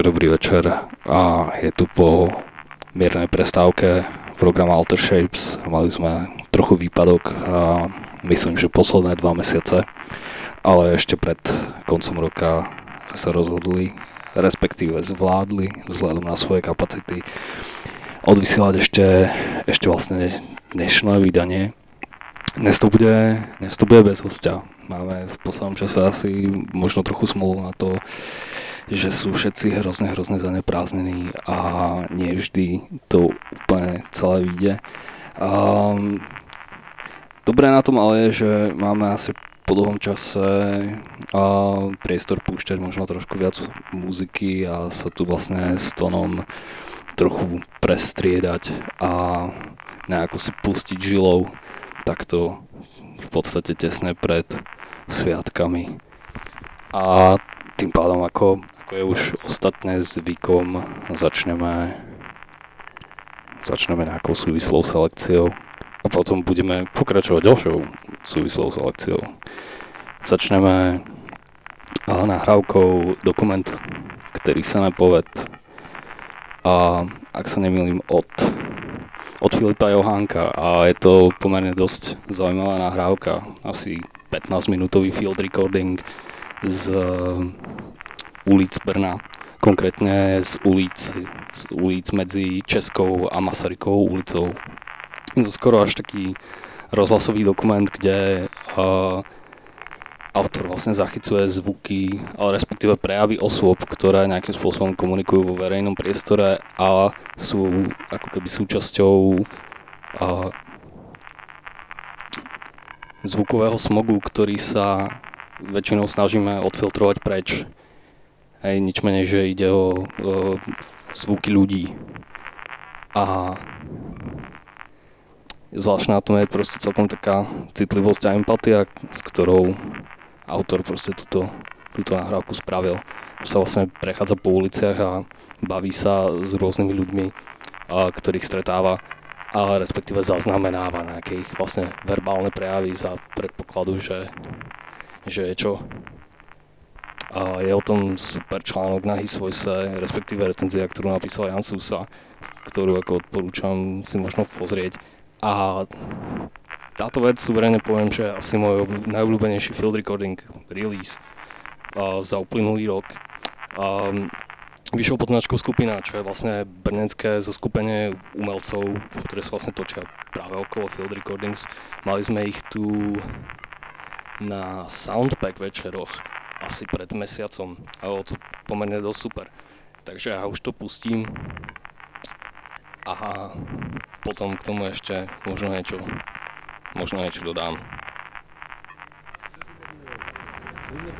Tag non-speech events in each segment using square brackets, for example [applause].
Takže dobrý večer a je tu po miernej prestávke program Alter Shapes. Mali sme trochu výpadok a myslím, že posledné dva mesiace, ale ešte pred koncom roka sa rozhodli, respektíve zvládli vzhľadom na svoje kapacity odvysielať ešte, ešte vlastne dnešné vydanie. Dnes to bude, dnes to bude bez hostia. Máme v poslednom čase asi možno trochu smolu na to, že sú všetci hrozne, hrozne zanepráznení a nie vždy to úplne celé vyjde. Um, dobré na tom ale je, že máme asi po dlhom čase a priestor púšťať možno trošku viac muziky a sa tu vlastne s tónom trochu prestriedať a nejako si pustiť žilou takto v podstate tesne pred sviatkami. A tým pádom ako ako je už ostatné zvykom, začneme, začneme nejakou súvislou selekciou a potom budeme pokračovať ďalšou súvislou selekciou. Začneme nahrávkou dokument, ktorý sa nepoved a ak sa nemýlim od, od Filipa Johánka. A je to pomerne dosť zaujímavá nahrávka, asi 15 minútový field recording z ulic Brna, konkrétne z ulic, z ulic medzi Českou a Masarykovou ulicou. Je to skoro až taký rozhlasový dokument, kde uh, autor vlastne zachycuje zvuky, ale respektíve prejavy osôb, ktoré nejakým spôsobom komunikujú vo verejnom priestore a sú ako keby súčasťou uh, zvukového smogu, ktorý sa väčšinou snažíme odfiltrovať preč. Hej, nič menej, že ide o, o zvuky ľudí. A zvláštna na tom je proste celkom taká citlivosť a empatia, s ktorou autor proste túto, túto nahrávku spravil. Sa vlastne prechádza po uliciach a baví sa s rôznymi ľuďmi, a, ktorých stretáva a respektíve zaznamenáva nejaké ich vlastne verbálne prejavy za predpokladu, že, že je čo a je o tom super článok na His Voice, respektíve recenzia, ktorú napísal Jan Susa, ktorú ako odporúčam si možno pozrieť. A táto vec suverene poviem, že asi môj najobľúbenejší field recording release a, za uplynulý rok. A, vyšiel pod značkou Skupina, čo je vlastne brnecké zoskupenie umelcov, ktoré sa vlastne točia práve okolo field recordings. Mali sme ich tu na Soundpack večeroch asi pred mesiacom a bolo to pomerne dosť super. Takže ja už to pustím a potom k tomu ešte možno niečo, možno niečo dodám.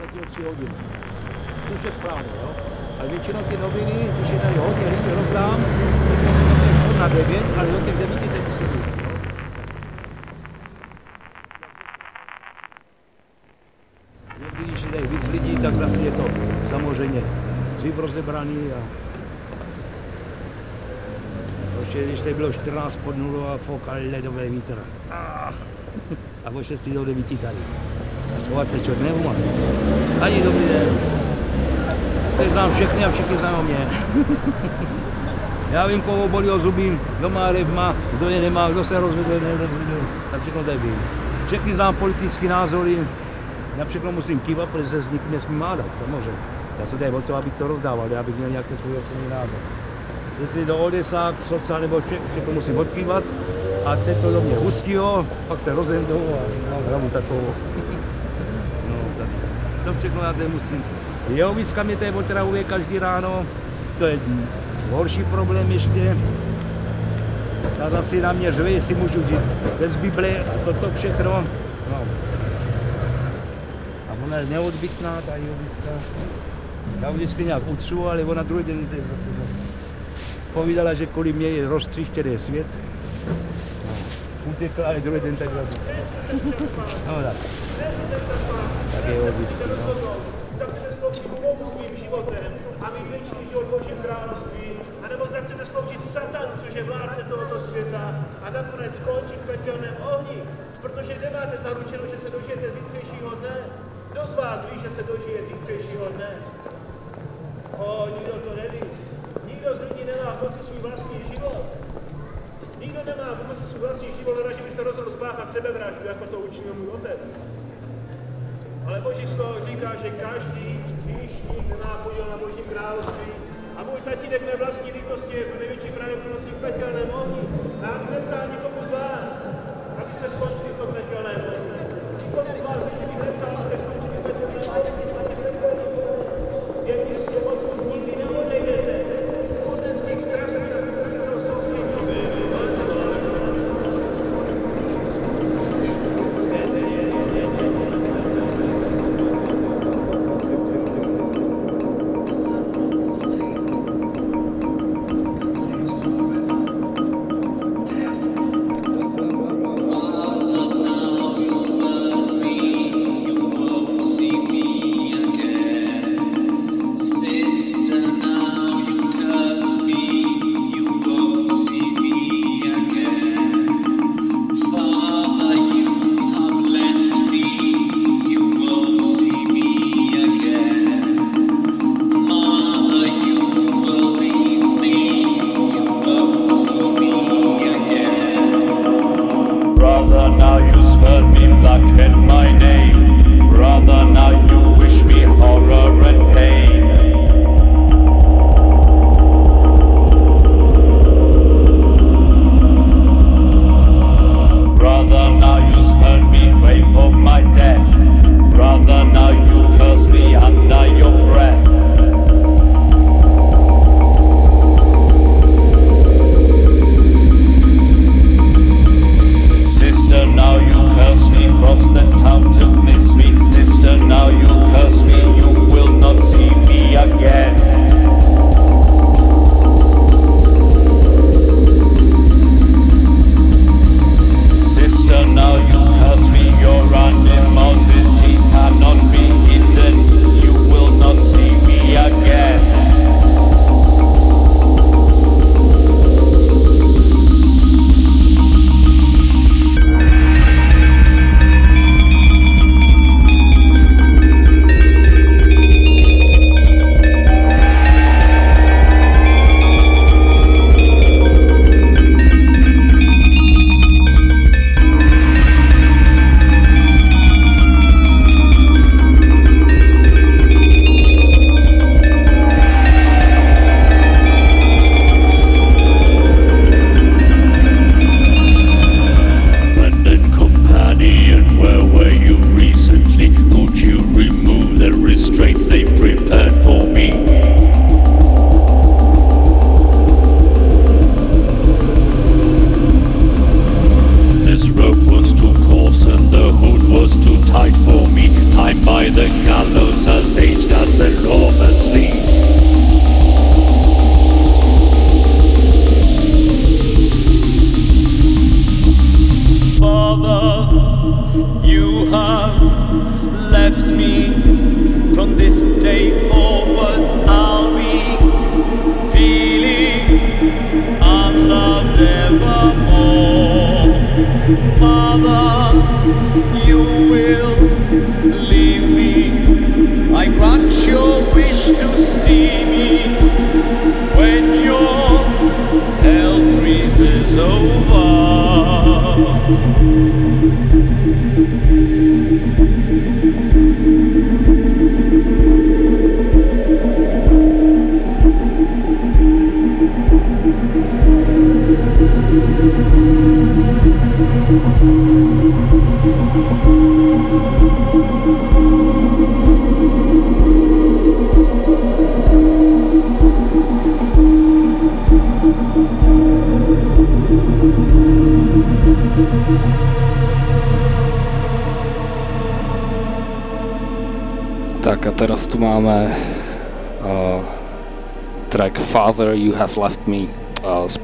Platí o 3 hodiny. To je správně, jo? Ale většinou ty noviny, když je tady hodně lidí rozdám, tak na 9, ale do těch 9 teď musí být. Když je víc lidí, tak zase je to samozřejmě rozebraný a když tady bylo 14 pod 0 a foukal ledový vítr. A o 6 do 9 tady. A schovat se člověk nemohl. Ani dobrý den. Teď znám všechny a všichni znají mě. Já vím, koho bolí o zuby, kdo má revma, kdo je nemá, kdo se rozvedl, nerozvedl. Tak všechno tady vím. Všechny znám politické názory, na všechno musím kývat, protože se s nikým nesmím hádat, samozřejmě. Já jsem tady o to, abych to rozdával, já bych měl nějaký svůj osobní názor. Jestli do Odesák, soca nebo vše, všechno musím odkývat a teď to do mě hustýho, pak se rozendou a mám hlavu takovou. No, tak to všechno já tady musím. Jeho výzka mě tady otravuje každý ráno, to je horší problém ještě. Ta zase na mě řve, jestli můžu žít bez Bible a toto všechno. No, ona je neodbytná, ta jízka. Ho vždycky nějak utřu, ale ona druhý den zase. Povídala, že kvůli mě je roztříštěný svět. No. Utekla, ale druhý den tak zase. No tak. Tak je odbytky, no. svým životem a mít větší život Božím království, anebo zda chcete sloužit satanu, což je vládce tohoto světa a nakonec skončit v pekelném ohni, protože nemáte zaručeno, že se dožijete zítřejšího dne. Kdo z vás ví, že se dožije zítřejšího dne? Oho, nikto to neví. Nikto z ľudí nemá v moci svoj vlastný život. Nikto nemá v moci svoj vlastný život, len že by sa rozhodol spáchať sebevraždu, ako to učinil môj otec. Ale Boží slovo říká, že každý hříšník nemá podiel na Božím kráľovství. A môj tatínek mé vlastní lítosti je v největší pravděpodobnosti v pekelném ohni. Nám nevzá nikomu z vás, abyste skončili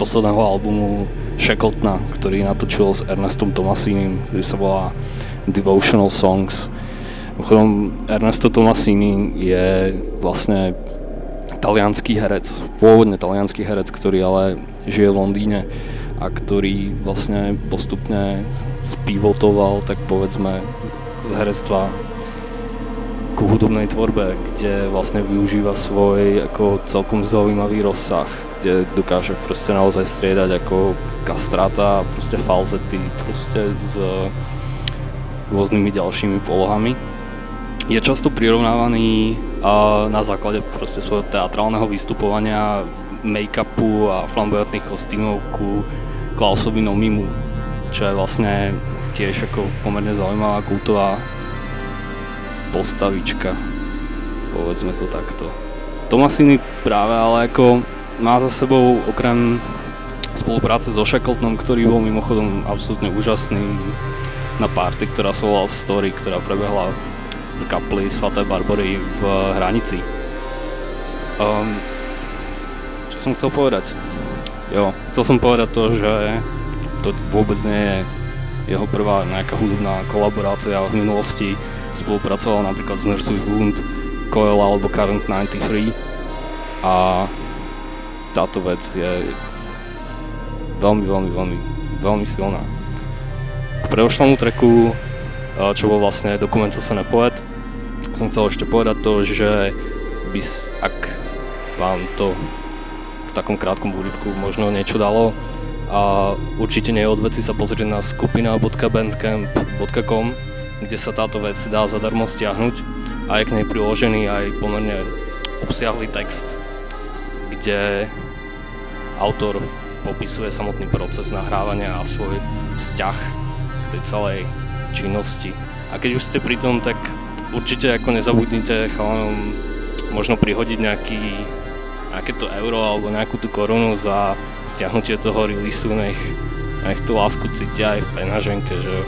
posledného albumu Shackletona, ktorý natočil s Ernestom Tomasinim, ktorý sa volá Devotional Songs. Mimochodom, Ernesto Tomasini je vlastne talianský herec, pôvodne talianský herec, ktorý ale žije v Londýne a ktorý vlastne postupne spivotoval, tak povedzme, z herectva hudobnej tvorbe, kde vlastne využíva svoj ako celkom zaujímavý rozsah, kde dokáže proste naozaj striedať ako kastrata, proste falzety, proste s rôznymi ďalšími polohami. Je často prirovnávaný na základe proste svojho teatrálneho vystupovania, make-upu a flamboyantných kostýmov ku Klausovi Nomimu, čo je vlastne tiež ako pomerne zaujímavá kultová postavička, povedzme to takto. Tomasiny práve ale ako má za sebou okrem spolupráce so Shackletonom, ktorý bol mimochodom absolútne úžasný na party, ktorá sa volala Story, ktorá prebehla v kapli Sv. Barbory v Hranici. Um, čo som chcel povedať? Jo, chcel som povedať to, že to vôbec nie je jeho prvá nejaká hudobná kolaborácia v minulosti spolupracoval napríklad s Nurse with Wound, Coil alebo Current 93 a táto vec je veľmi, veľmi, veľmi, veľmi silná. K predošlému treku, čo bol vlastne dokument sa Poet, som chcel ešte povedať to, že by, ak vám to v takom krátkom úryvku možno niečo dalo, a určite nie je od veci sa pozrieť na skupina.bandcamp.com, kde sa táto vec dá zadarmo stiahnuť a je k nej priložený aj pomerne obsiahlý text, kde autor popisuje samotný proces nahrávania a svoj vzťah k tej celej činnosti. A keď už ste pri tom, tak určite ako nezabudnite chalanom možno prihodiť nejaký nejaké to euro alebo nejakú tú korunu za stiahnutie toho releaseu, nech, nech tú lásku cítia aj v penaženke, že jo.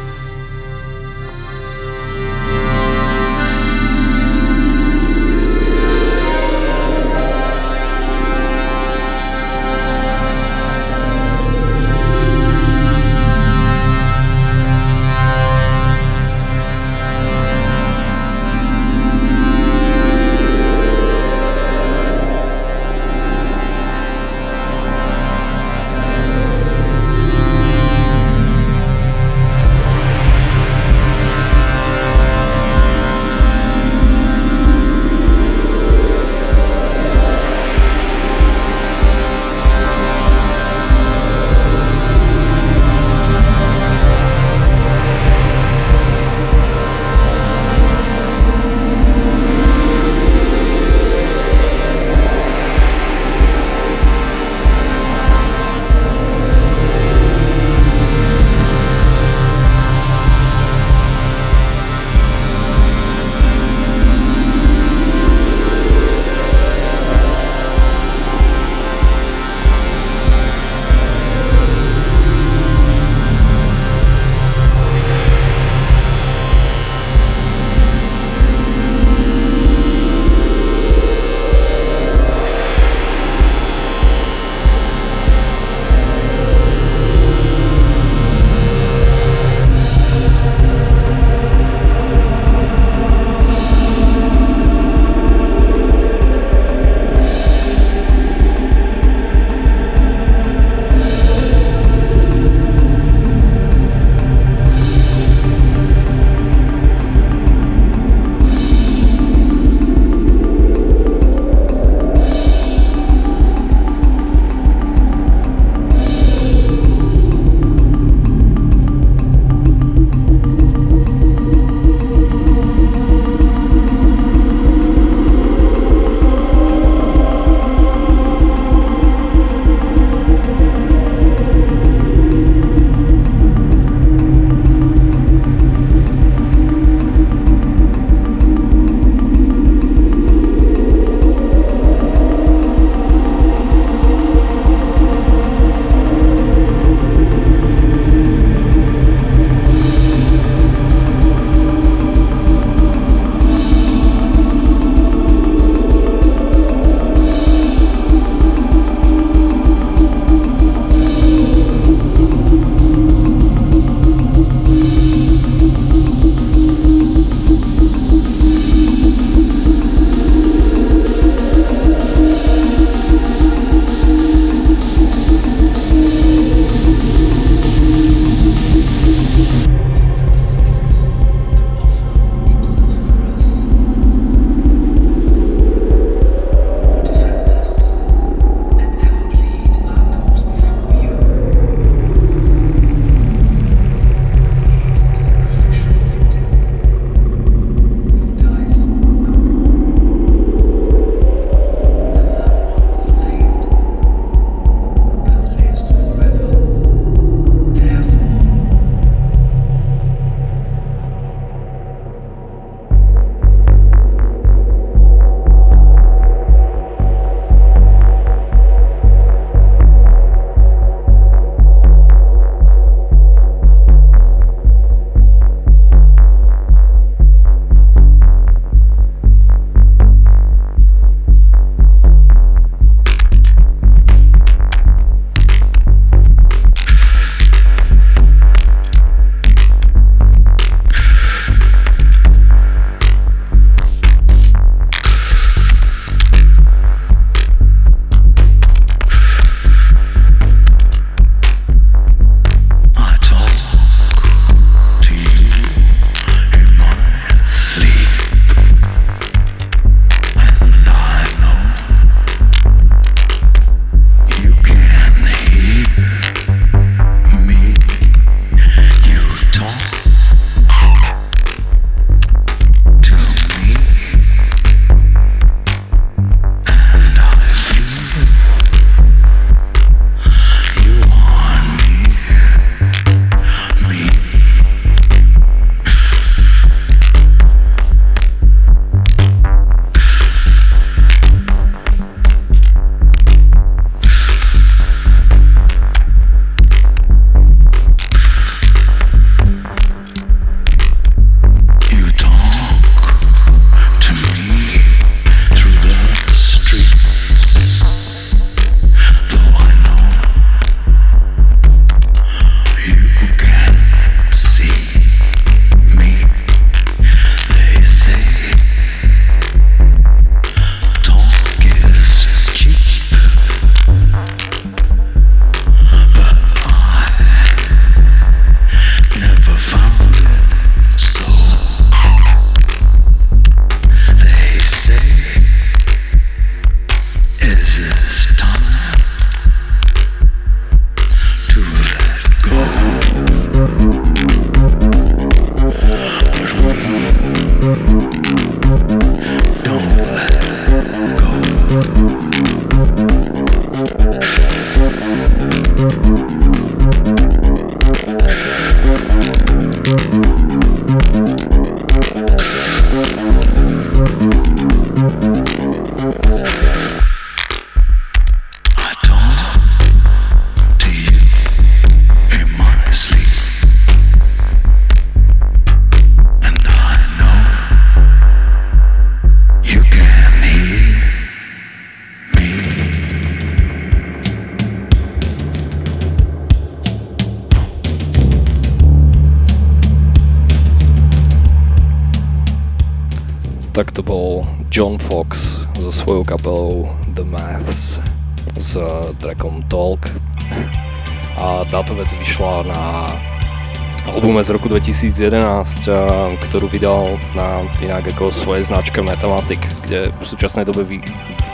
Z roku 2011, a, ktorú vydal na inak ako svoje značke Mathematic, kde v súčasnej dobe vy,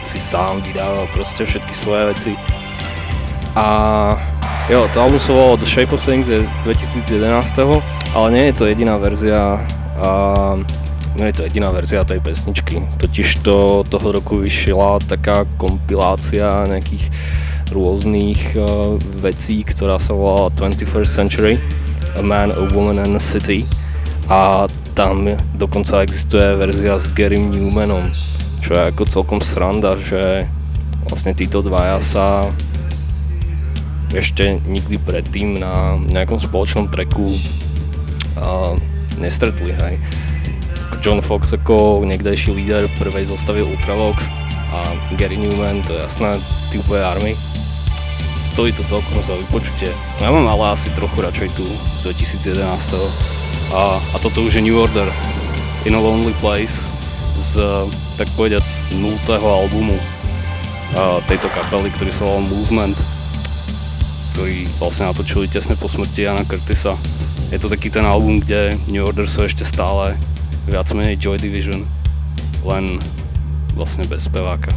si sám vydáva proste všetky svoje veci. A jo, to album sa volalo The Shape of Things je z 2011, ale nie je to jediná verzia a nie je to jediná verzia tej pesničky. Totiž to toho roku vyšla taká kompilácia nejakých rôznych uh, vecí, ktorá sa volala 21st Century, A Man, a Woman and a City. A tam dokonca existuje verzia s Gary Newmanom, čo je ako celkom sranda, že vlastne títo dvaja sa ešte nikdy predtým na nejakom spoločnom treku uh, nestretli, hej. John Fox ako niekdejší líder prvej zostavy Ultravox a Gary Newman, to je jasné, ty úplne army. Stojí to celkom za vypočutie. Ja mám ale asi trochu radšej tú z 2011. A, a toto už je New Order In a Lonely Place z, tak povediac, 0. albumu a, tejto kapely, ktorý sa volal Movement ktorý vlastne natočili tesne po smrti Jana Curtisa. Je to taký ten album, kde New Order sú ešte stále viac menej Joy Division, len vlastne bez speváka.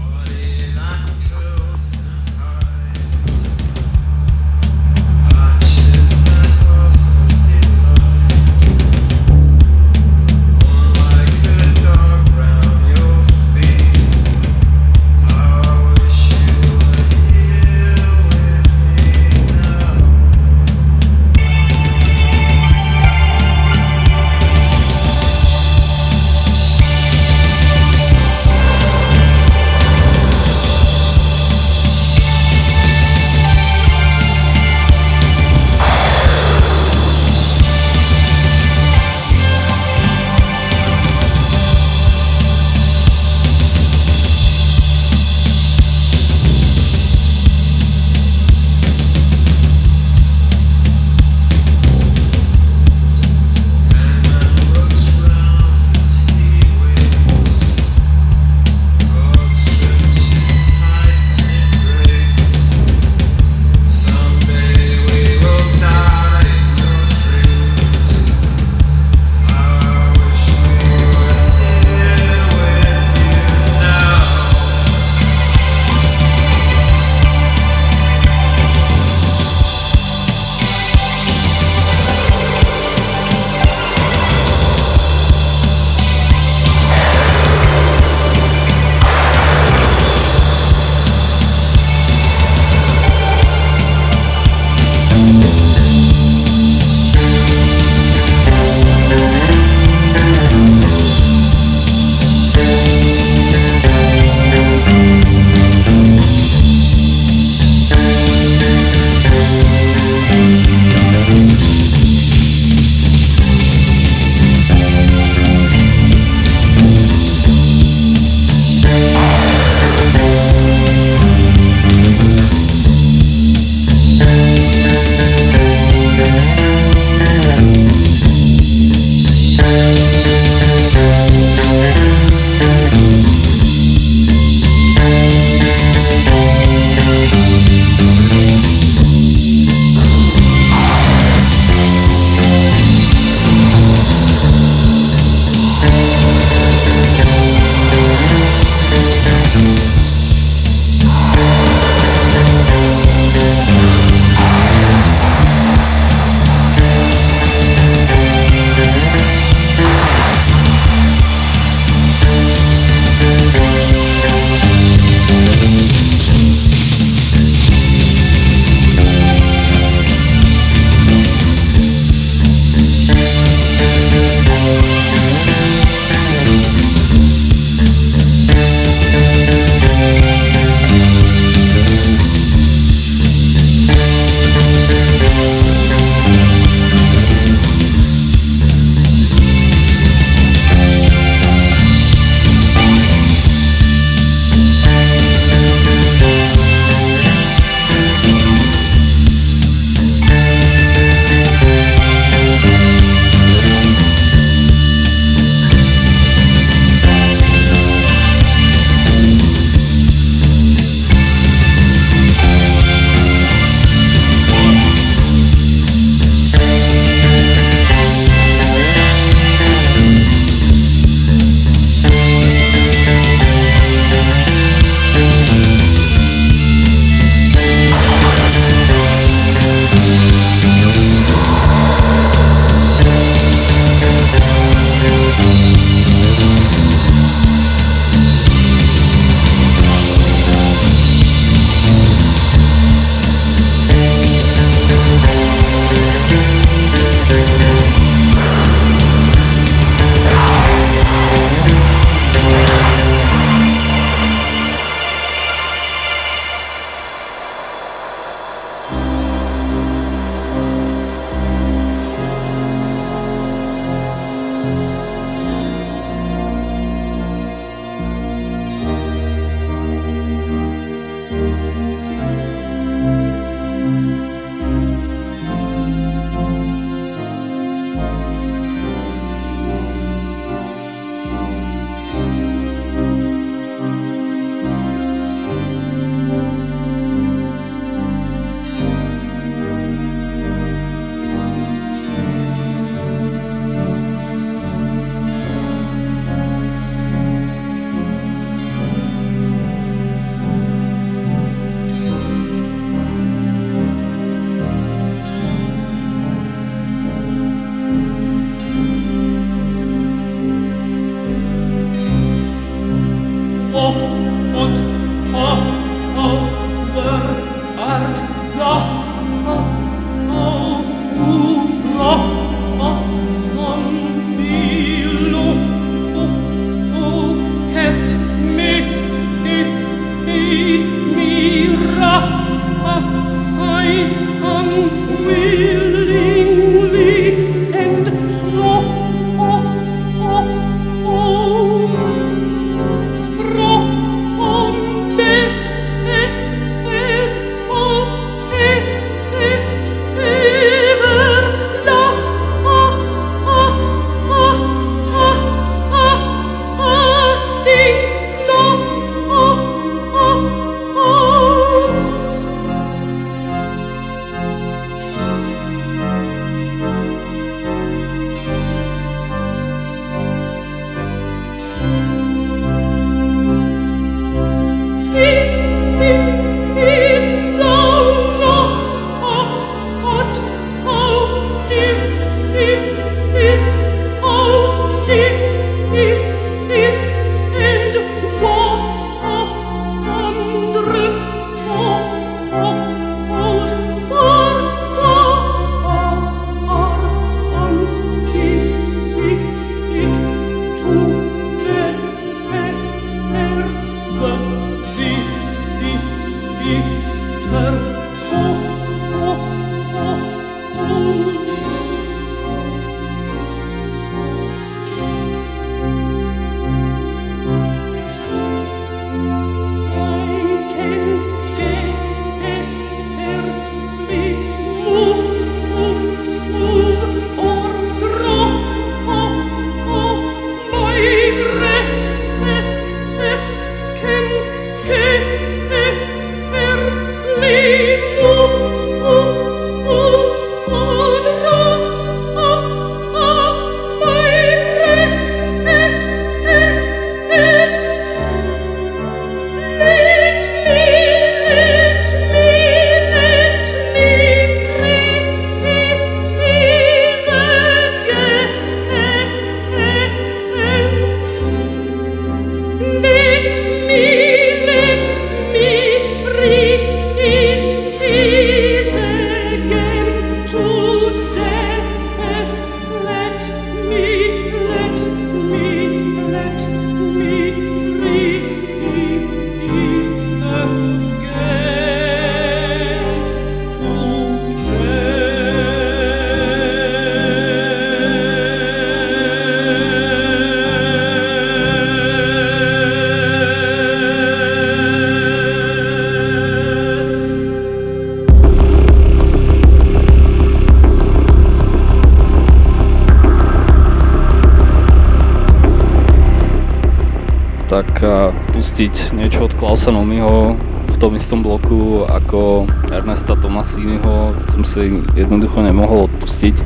Pustiť niečo od Klausa Nomiho v tom istom bloku ako Ernesta Tomasiniho som si jednoducho nemohol odpustiť.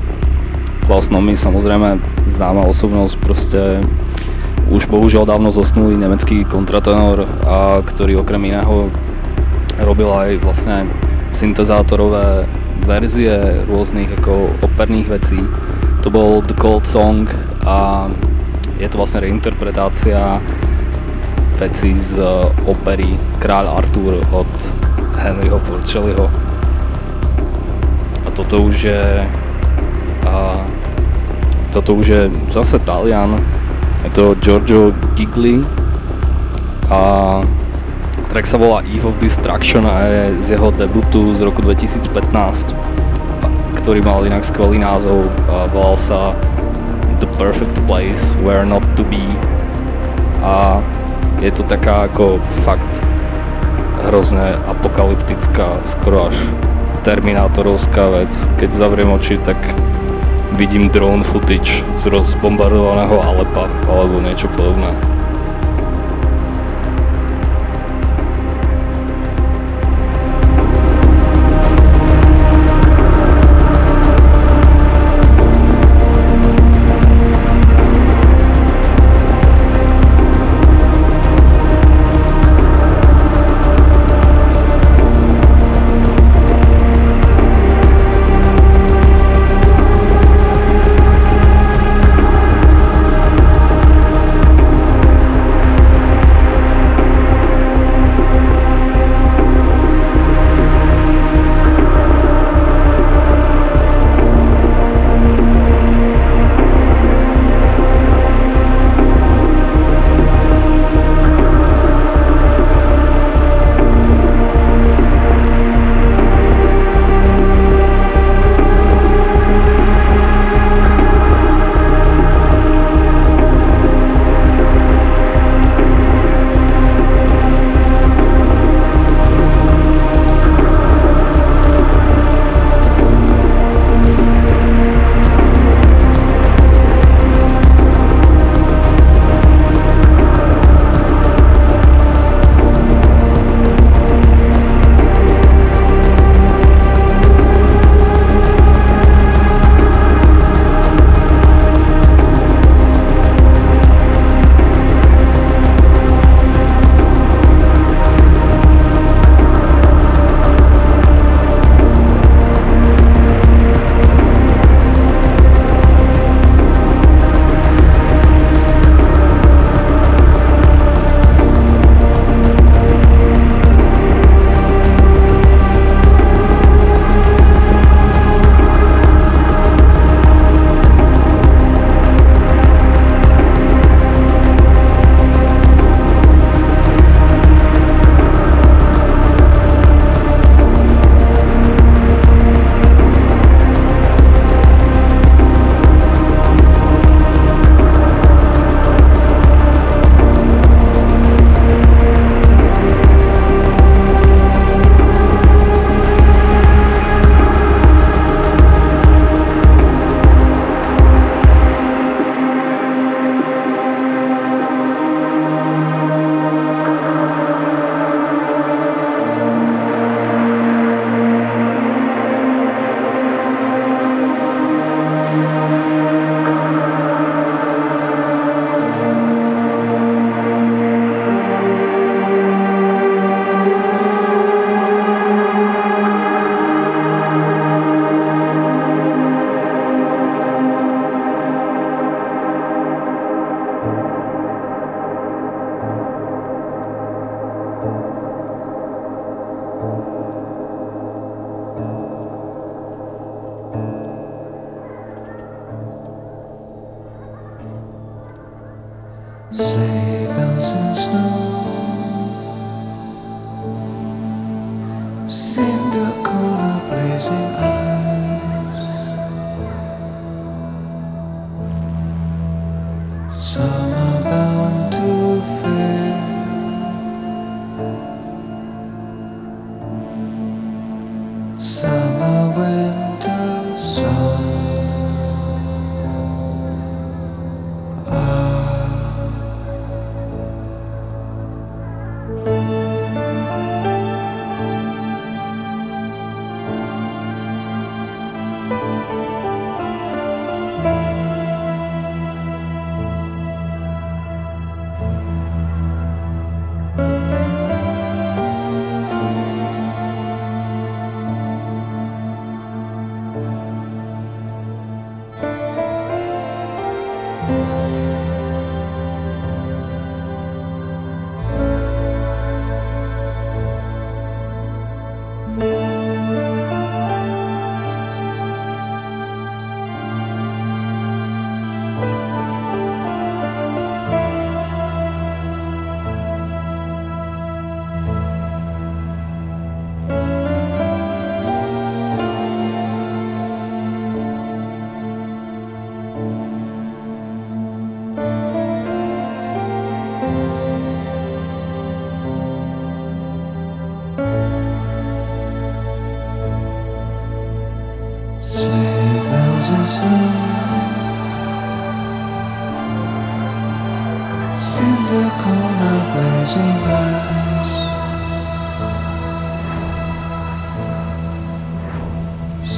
Klaus Nomi samozrejme známa osobnosť, proste už bohužiaľ dávno zosnulý nemecký kontratenor, a ktorý okrem iného robil aj vlastne syntezátorové verzie rôznych ako operných vecí. To bol The Cold Song a je to vlastne reinterpretácia veci z opery Kráľ Artur od Henryho Porcelliho. A toto už je a toto už je zase Talian, je to Giorgio Gigli. A track sa volá Eve of Destruction a je z jeho debutu z roku 2015, ktorý mal inak skvelý názov a volal sa The Perfect Place Where Not To Be. A je to taká ako fakt hrozné apokalyptická, skoro až terminátorovská vec. Keď zavriem oči, tak vidím drone footage z rozbombardovaného Alepa alebo niečo podobné.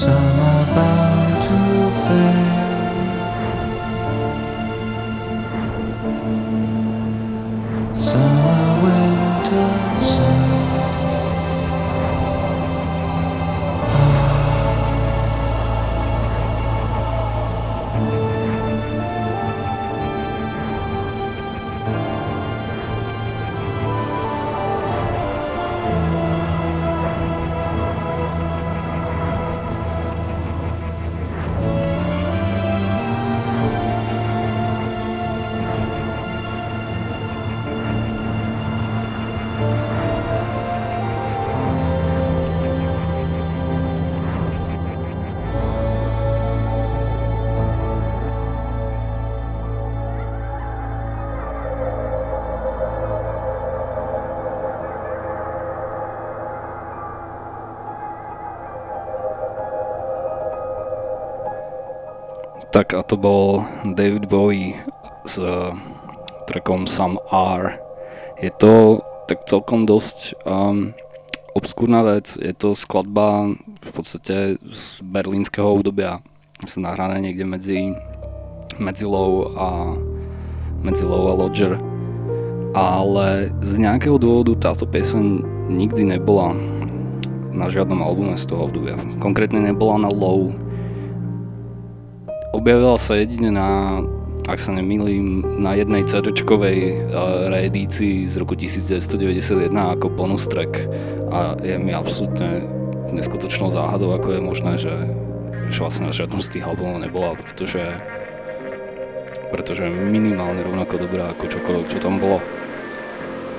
sun. Tak a to bol David Bowie s uh, trackom Some R. Je to tak celkom dosť um, obskúrna vec, je to skladba v podstate z berlínskeho obdobia. Sa nahrané niekde medzi, medzi Low a medzi Low a Lodger. Ale z nejakého dôvodu táto pieseň nikdy nebola na žiadnom albume z toho obdobia. Konkrétne nebola na Low, objavila sa jedine na, ak sa nemýlim, na jednej CD-čkovej uh, reedícii z roku 1991 ako bonus track a je mi absolútne neskutočnou záhadou, ako je možné, že, že vlastne na žiadnom z tých albumov nebola, pretože pretože minimálne rovnako dobrá ako čokoľvek, čo tam bolo.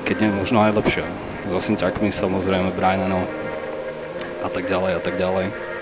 Keď nie možno aj lepšia. S Asinťakmi samozrejme, Brianom a tak ďalej a tak ďalej.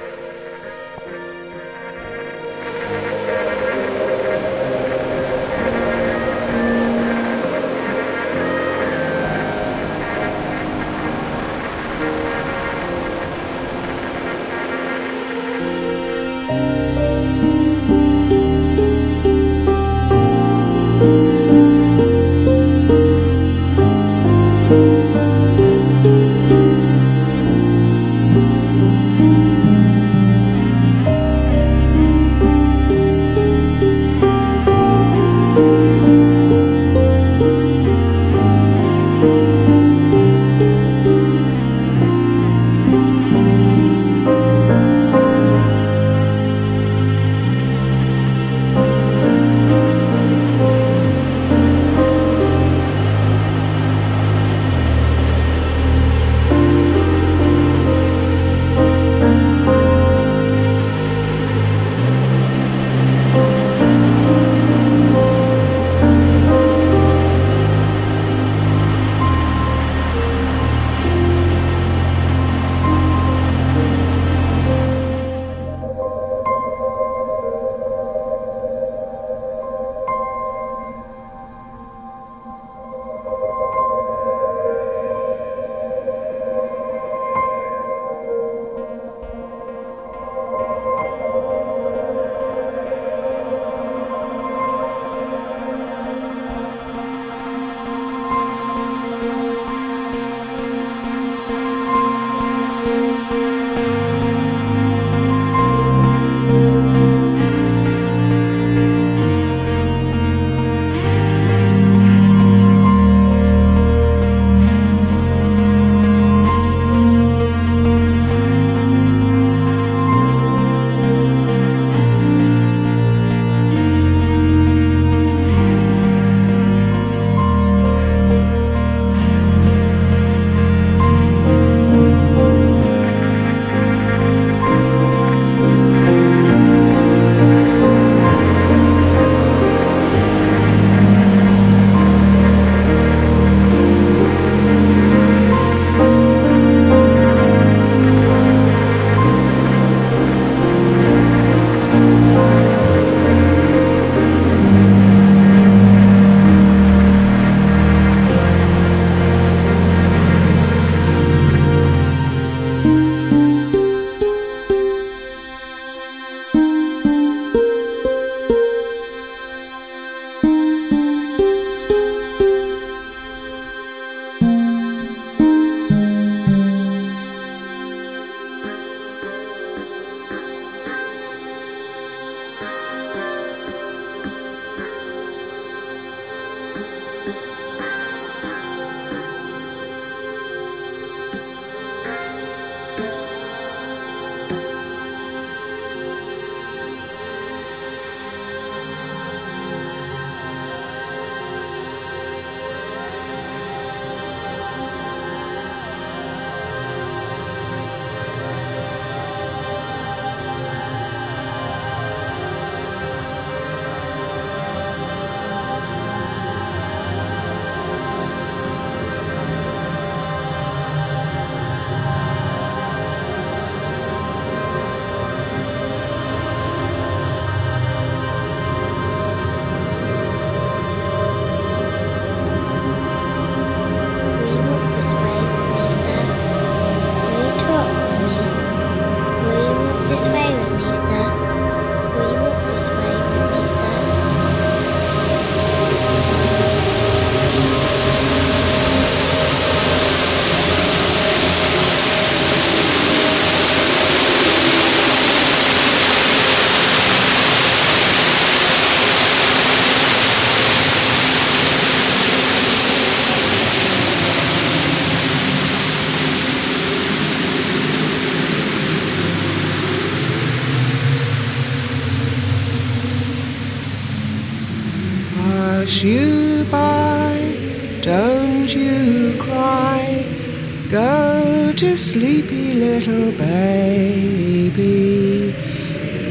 Sleepy little baby.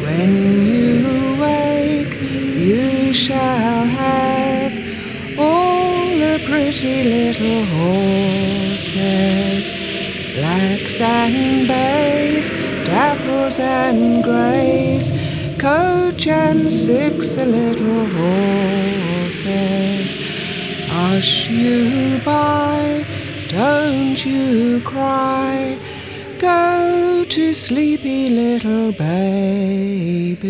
When you wake, you shall have all the pretty little horses, blacks and bays, dapples and greys, coach and six little horses. Hush you by, don't you cry. Go to sleepy little baby.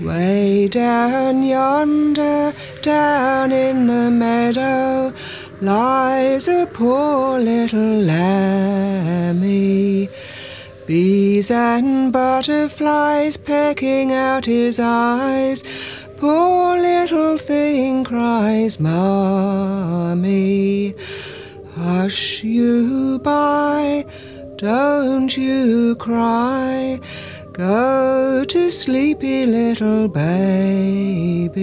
Way down yonder, down in the meadow, lies a poor little lammy. Bees and butterflies pecking out his eyes. Poor little thing cries, Mommy. Hush you by, don't you cry. Go to sleepy little baby.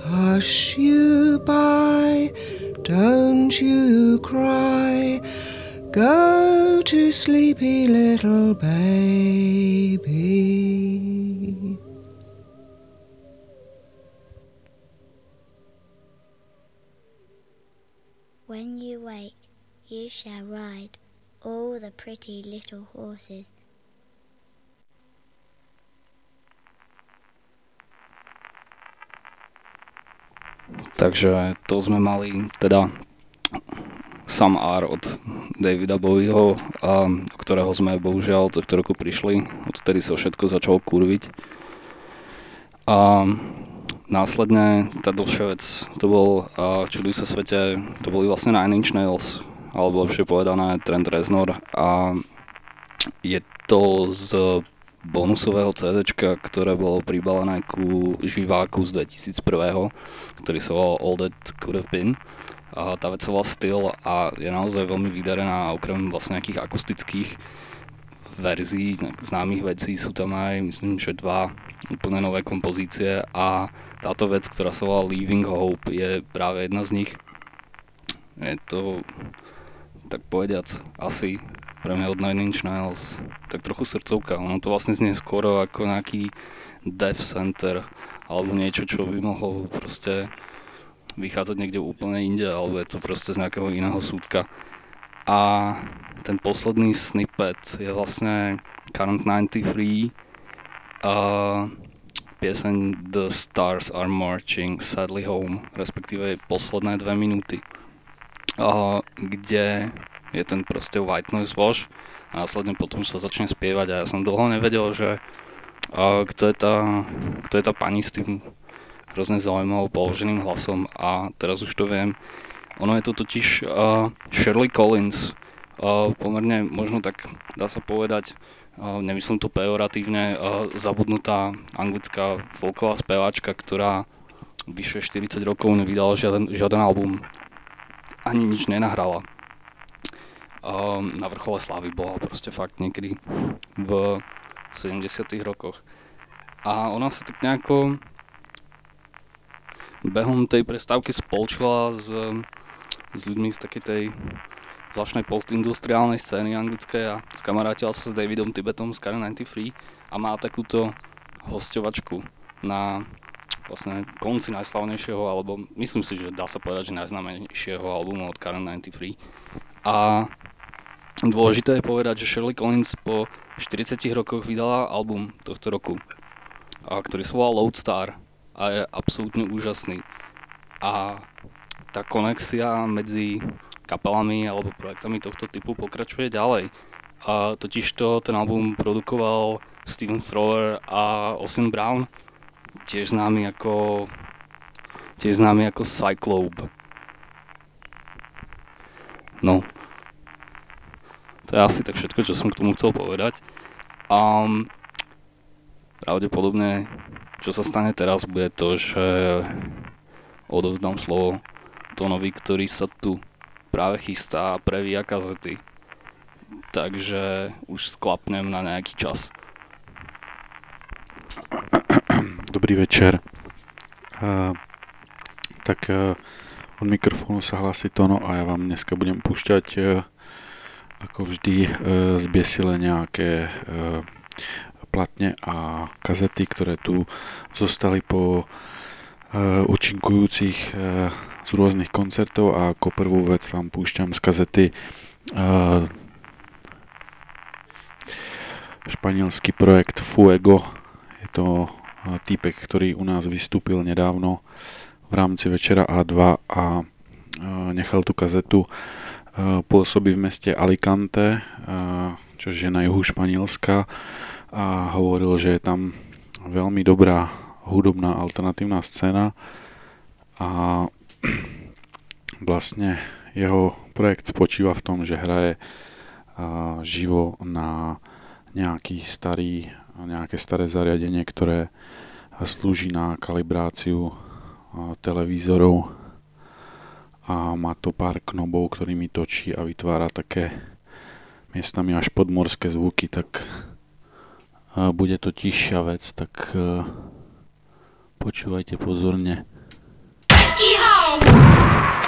Hush you by, don't you cry. Go to sleepy little baby. When you wake, you shall ride all the pretty little horses. Takže to sme mali teda Sam R od Davida Bowieho, a, ktorého sme bohužiaľ tohto roku prišli. Odtedy sa všetko začalo kurviť. A následne tá dlhšia vec, to bol a, Čuduj sa svete, to boli vlastne Nine Inch Nails, alebo lepšie povedané Trent Reznor. A je to z bonusového CD, ktoré bolo pribalené ku živáku z 2001, ktorý sa volal All That Could Have Been. A tá vec sa volá Styl a je naozaj veľmi vydarená okrem vlastne nejakých akustických verzií, známych vecí sú tam aj, myslím, že dva úplne nové kompozície a táto vec, ktorá sa volá Leaving Hope, je práve jedna z nich. Je to, tak povediac, asi pre mňa od Nine Inch Nails tak trochu srdcovka. Ono to vlastne znie skoro ako nejaký Death Center alebo niečo, čo by mohlo proste vychádzať niekde úplne inde, alebo je to proste z nejakého iného súdka. A ten posledný snippet je vlastne Current 93 a pieseň The Stars Are Marching Sadly Home, respektíve posledné dve minúty, a, kde je ten proste white noise wash a následne potom sa začne spievať a ja som dlho nevedel, že a, kto, je tá, kto je tá pani s tým hrozne zaujímavou položeným hlasom a teraz už to viem. Ono je to totiž uh, Shirley Collins, pomerne možno tak dá sa povedať, uh, nemyslím to pejoratívne, uh, zabudnutá anglická folková speváčka, ktorá vyše 40 rokov nevydala žiaden, žiaden album, ani nič nenahrala. Na vrchole slávy bola proste fakt niekedy v 70 rokoch. A ona sa tak nejako behom tej prestávky spolčila s, s ľuďmi z takej tej zvláštnej postindustriálnej scény anglickej a skamarátila sa s Davidom Tibetom z Karen 93 a má takúto hostovačku na vlastne konci najslavnejšieho, alebo myslím si, že dá sa povedať, že najznámejšieho albumu od Karen 93. A dôležité je povedať, že Shirley Collins po 40 rokoch vydala album tohto roku, a ktorý sa volá Lodestar a je absolútne úžasný. A tá konexia medzi kapelami alebo projektami tohto typu pokračuje ďalej. A totižto ten album produkoval Steven Thrower a Austin Brown, tiež známy ako tiež známy ako Cyclope. No. To je asi tak všetko, čo som k tomu chcel povedať. Um, pravdepodobne čo sa stane teraz, bude to, že odovzdám slovo Tonovi, ktorý sa tu práve chystá a kazety. Takže už sklapnem na nejaký čas. Dobrý večer. Uh, tak uh, od mikrofónu sa hlási Tono a ja vám dneska budem púšťať uh, ako vždy uh, zbiesile nejaké uh, platne a kazety, ktoré tu zostali po účinkujúcich z rôznych koncertov a ako prvú vec vám púšťam z kazety uh, španielský projekt Fuego. Je to týpek, ktorý u nás vystúpil nedávno v rámci Večera A2 a nechal tú kazetu. Pôsobí v meste Alicante, čo je na juhu Španielska a hovoril, že je tam veľmi dobrá hudobná alternatívna scéna a [clears throat] vlastne jeho projekt spočíva v tom, že hraje živo na nejaký starý, nejaké staré zariadenie, ktoré slúži na kalibráciu televízorov a má to pár knobov, ktorými točí a vytvára také miestami až podmorské zvuky, tak bude to tiššia vec, tak počúvajte pozorne. Pozadí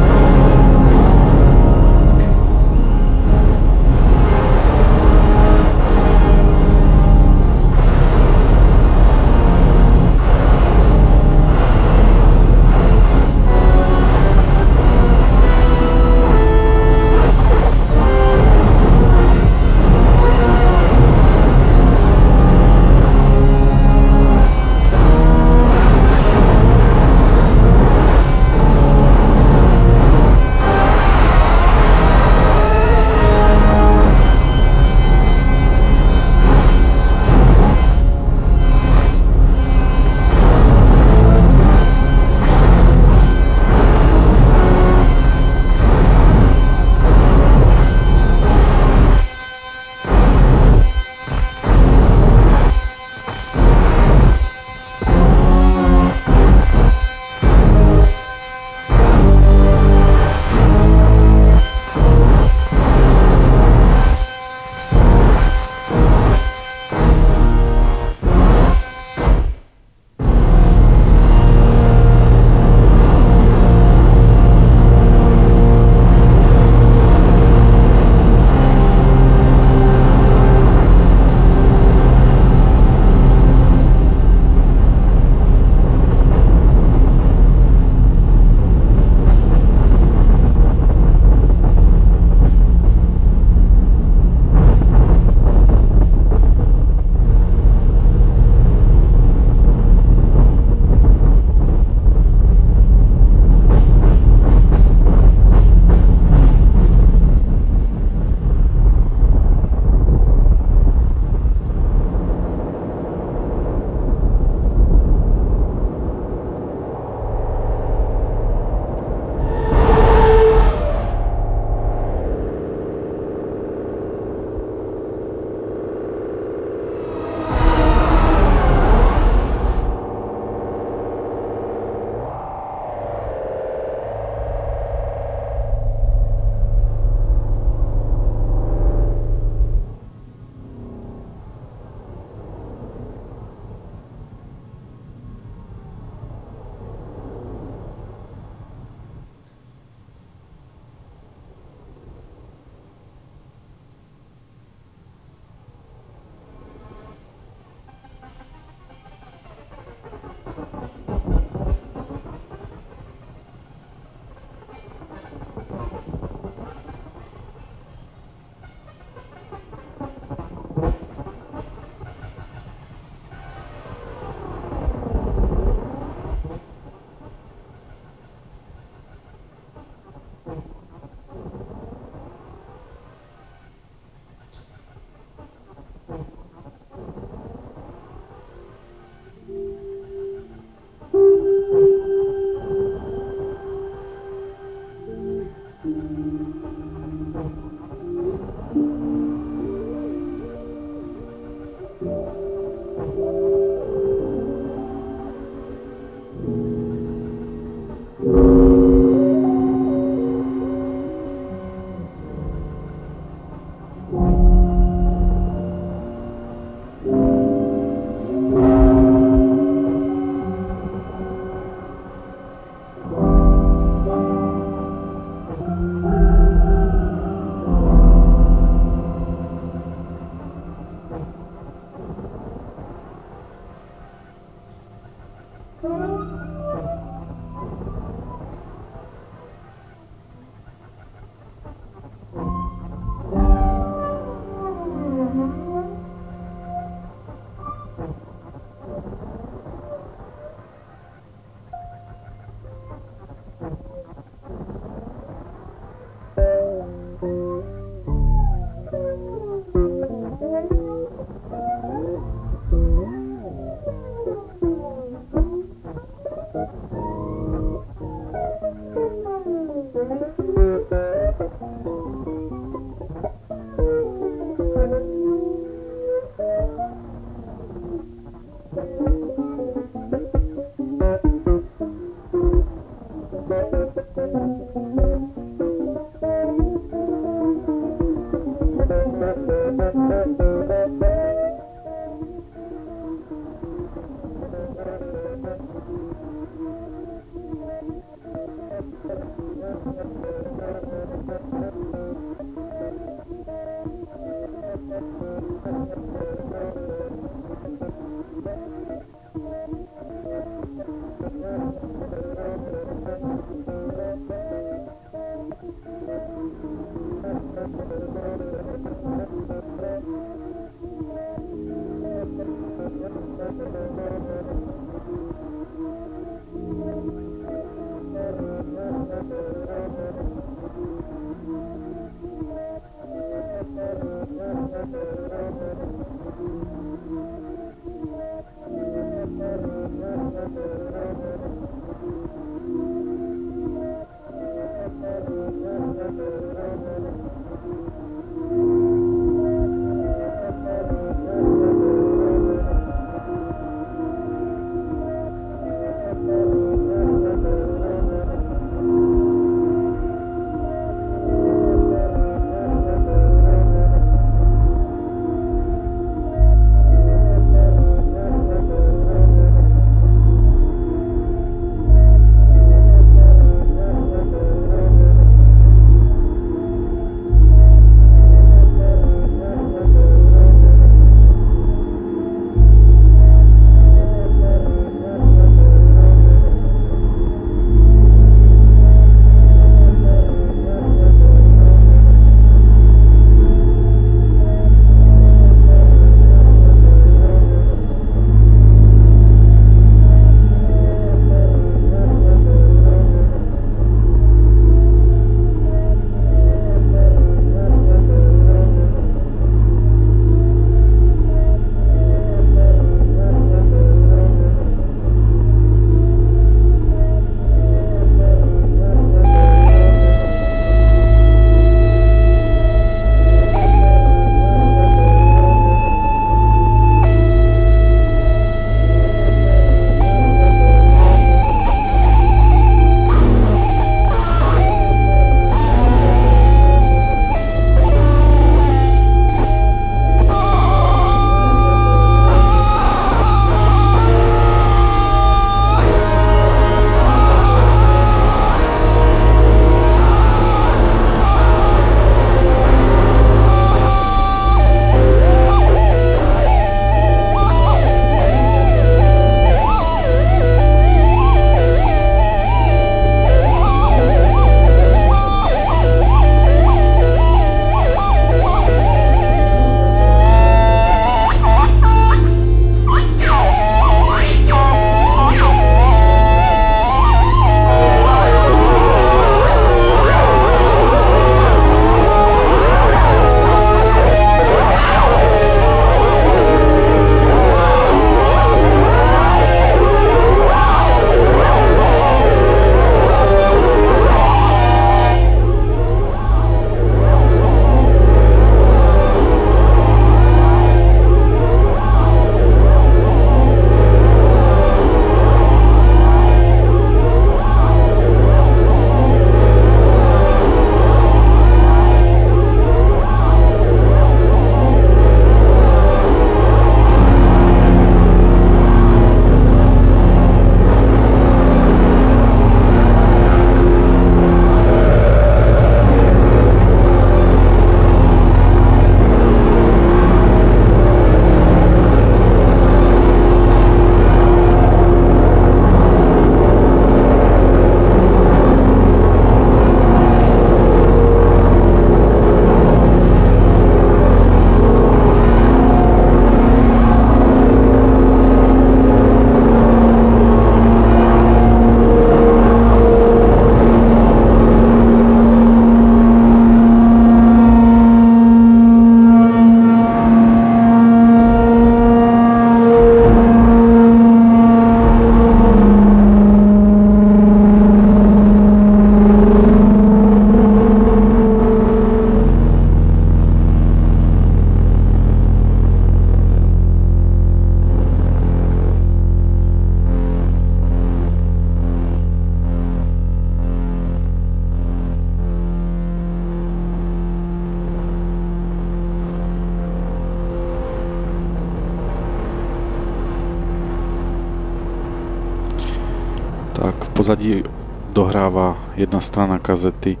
strana kazety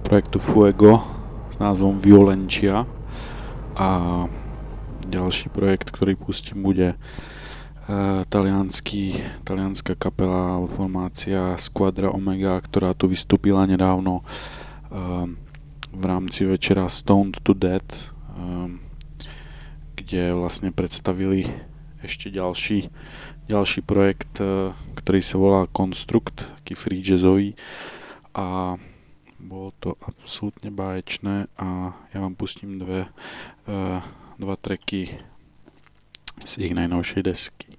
projektu Fuego s názvom Violencia a ďalší projekt, ktorý pustím, bude uh, talianský, talianská kapela formácia Squadra Omega, ktorá tu vystúpila nedávno uh, v rámci večera Stoned to Death, uh, kde vlastne predstavili ešte ďalší, ďalší projekt, e, ktorý sa volá Construct, taký free jazzový a bolo to absolútne báječné a ja vám pustím dve, e, dva treky z ich najnovšej desky.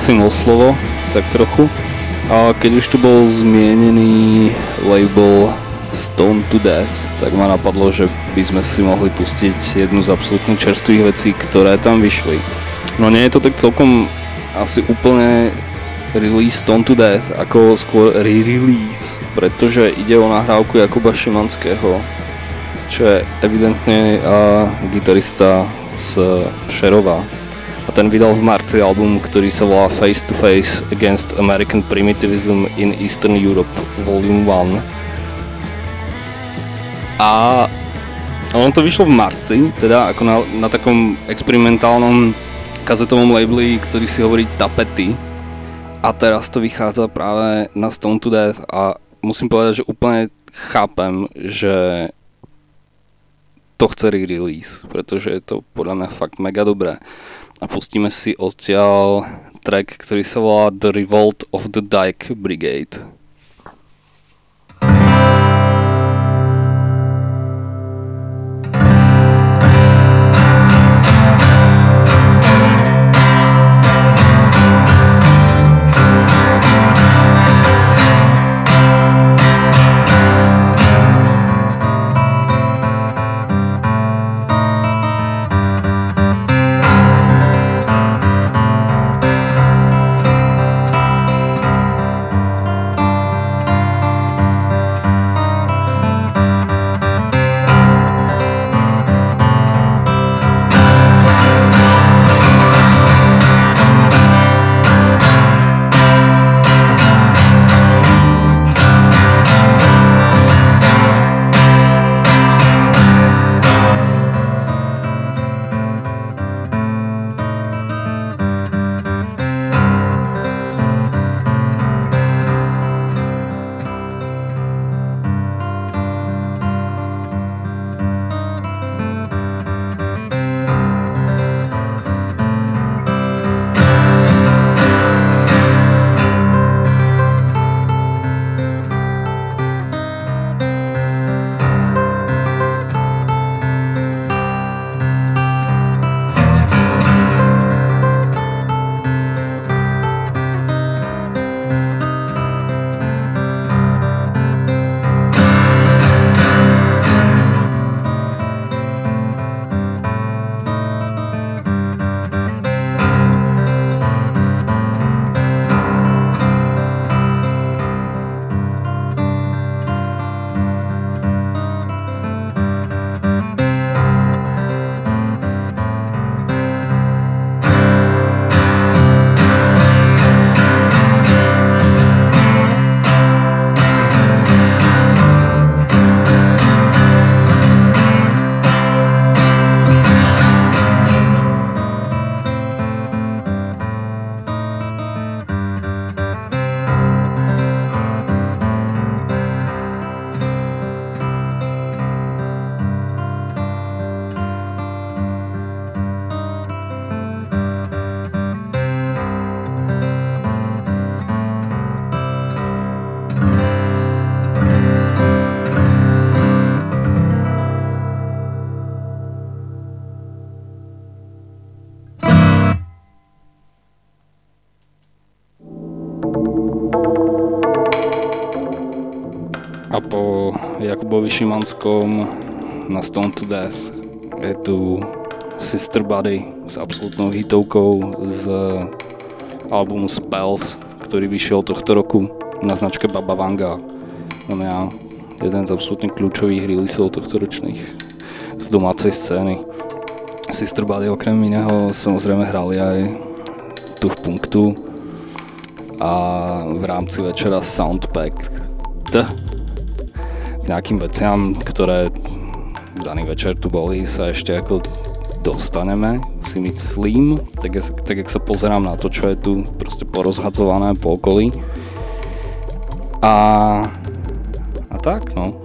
Hlásim o slovo, tak trochu. A keď už tu bol zmienený label Stone to Death, tak ma napadlo, že by sme si mohli pustiť jednu z absolútne čerstvých vecí, ktoré tam vyšli. No nie je to tak celkom asi úplne release Stone to Death, ako skôr re-release, pretože ide o nahrávku Jakuba Šimanského, čo je evidentne uh, gitarista z Šerova. A ten vydal v marci album, ktorý sa volá Face to Face Against American Primitivism in Eastern Europe Volume 1. A ono to vyšlo v marci, teda ako na, na takom experimentálnom kazetovom labeli, ktorý si hovorí Tapety. A teraz to vychádza práve na Stone to Death a musím povedať, že úplne chápem, že to chce re-release, pretože je to podľa mňa fakt mega dobré. A pustíme si odtiaľ track, ktorý sa volá The Revolt of the Dyke Brigade. Šimanskom na Stone to Death. Je tu Sister Buddy s absolútnou hitovkou z albumu Spells, ktorý vyšiel tohto roku na značke Baba Vanga. Je jeden z absolútne kľúčových releaseov tohto ročných z domácej scény. Sister Buddy okrem iného samozrejme hrali aj tu v punktu a v rámci večera Soundpack nejakým veciam, ktoré daný večer tu boli, sa ešte ako dostaneme, si myslím, tak, tak jak sa pozerám na to, čo je tu proste porozhadzované po okolí. A, a tak, no.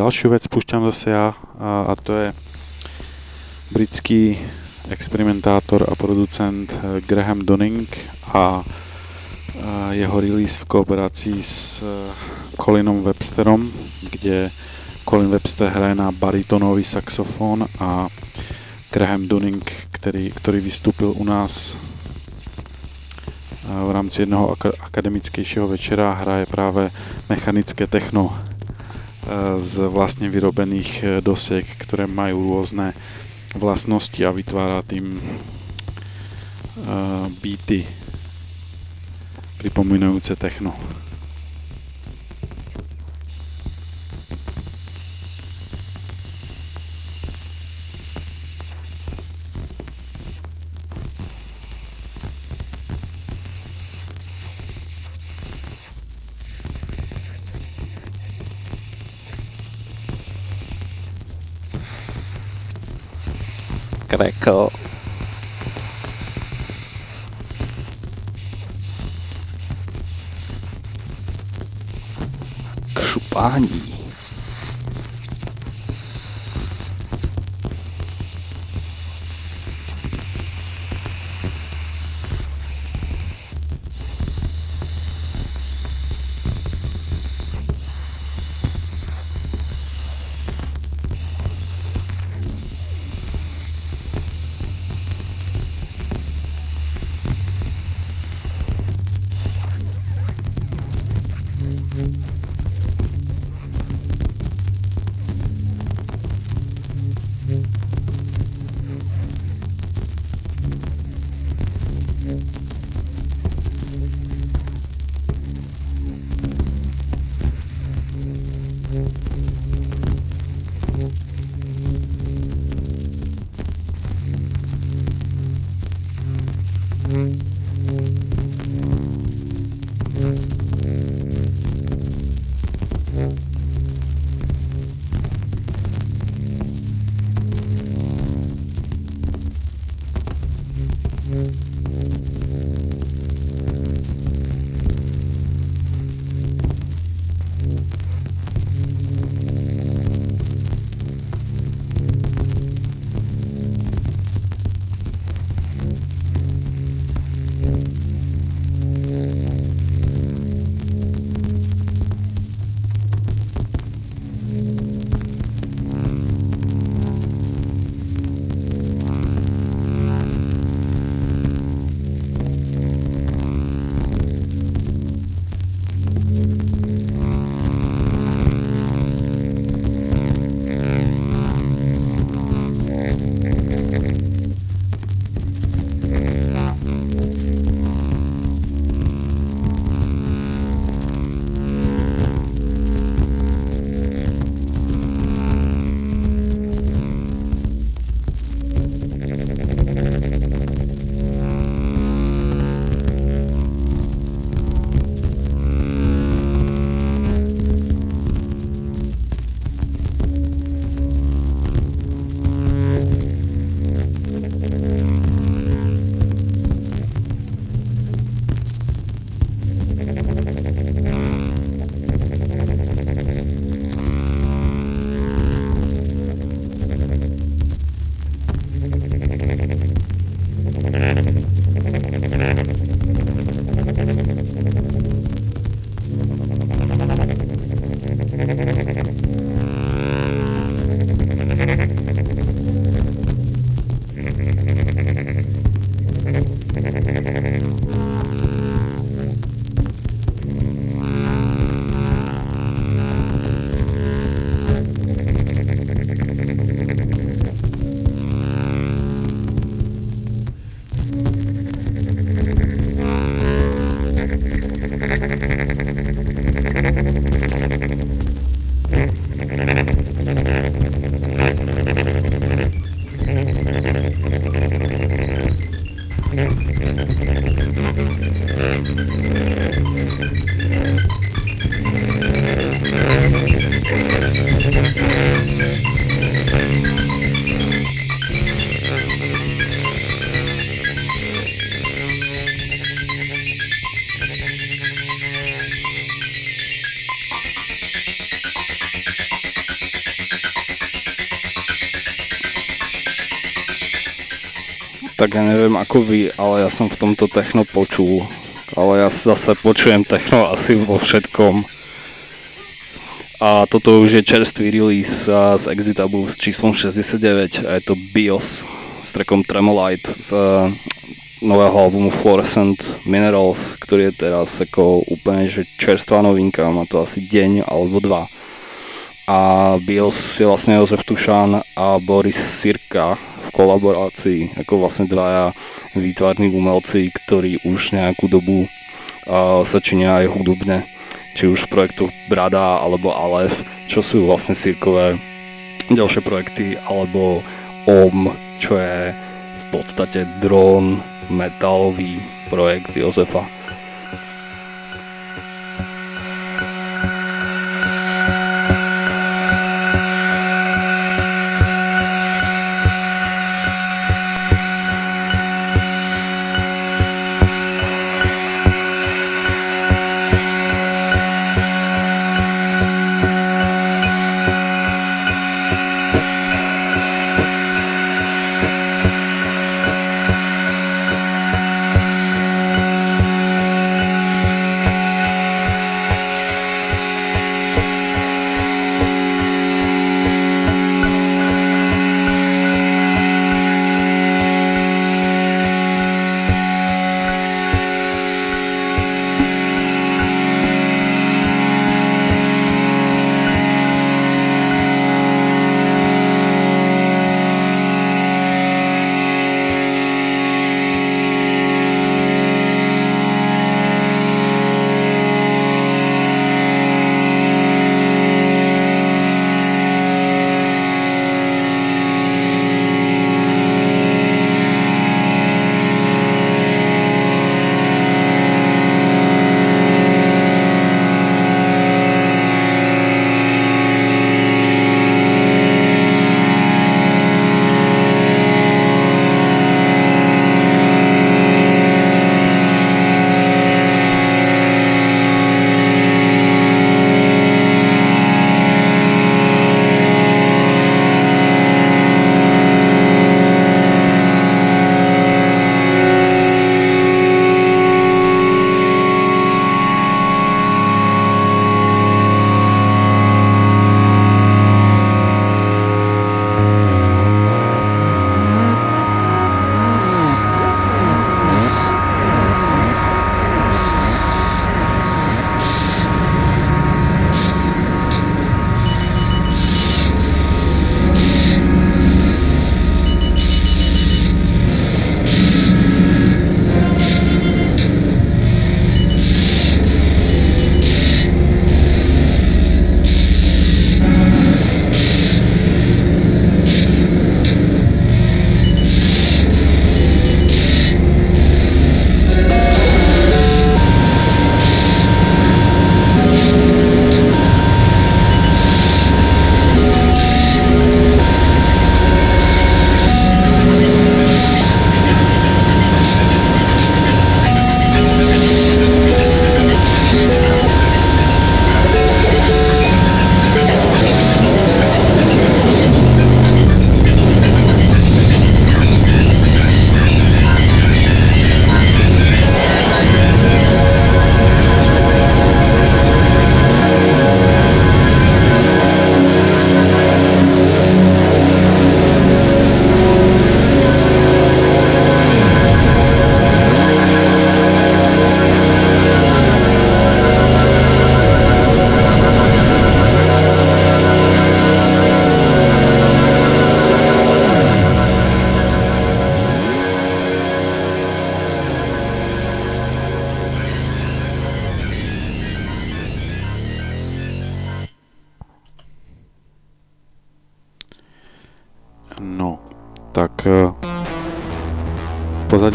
Ďalšiu vec púšťam zase ja a, a to je britský experimentátor a producent eh, Graham Dunning a, a jeho release v kooperácii s eh, Colinom Websterom, kde Colin Webster hraje na baritónový saxofón a Graham Dunning, ktorý, ktorý vystúpil u nás eh, v rámci jednoho akademickejšieho večera, hraje práve mechanické techno z vlastne vyrobených e, dosiek, ktoré majú rôzne vlastnosti a vytvára tým e, beaty pripomínajúce techno. Tak ja neviem ako vy, ale ja som v tomto techno počul. Ale ja zase počujem techno asi vo všetkom. A toto už je čerstvý release z Exitabu s číslom 69 a je to BIOS s trackom Tremolite z nového albumu Fluorescent Minerals, ktorý je teraz ako úplne že čerstvá novinka, má to asi deň alebo dva. A BIOS je vlastne Jozef Tušan a Boris Sirka v kolaborácii, ako vlastne dvaja výtvarní umelci, ktorí už nejakú dobu uh, sa činia aj hudobne, či už v projektu Brada alebo Alef, čo sú vlastne Sirkové ďalšie projekty, alebo OM, čo je v podstate dron metalový projekt Jozefa.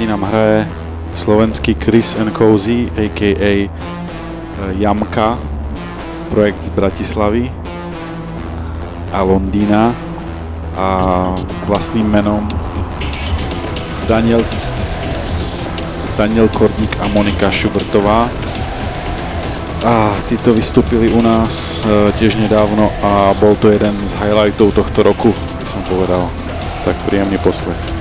Pozadí nám hraje slovenský Chris and Cozy, a.k.a. Jamka, projekt z Bratislavy a Londýna a vlastným menom Daniel, Daniel Korník a Monika Šubertová. A títo vystúpili u nás e, tiež nedávno a bol to jeden z highlightov tohto roku, by som povedal. Tak príjemný poslech.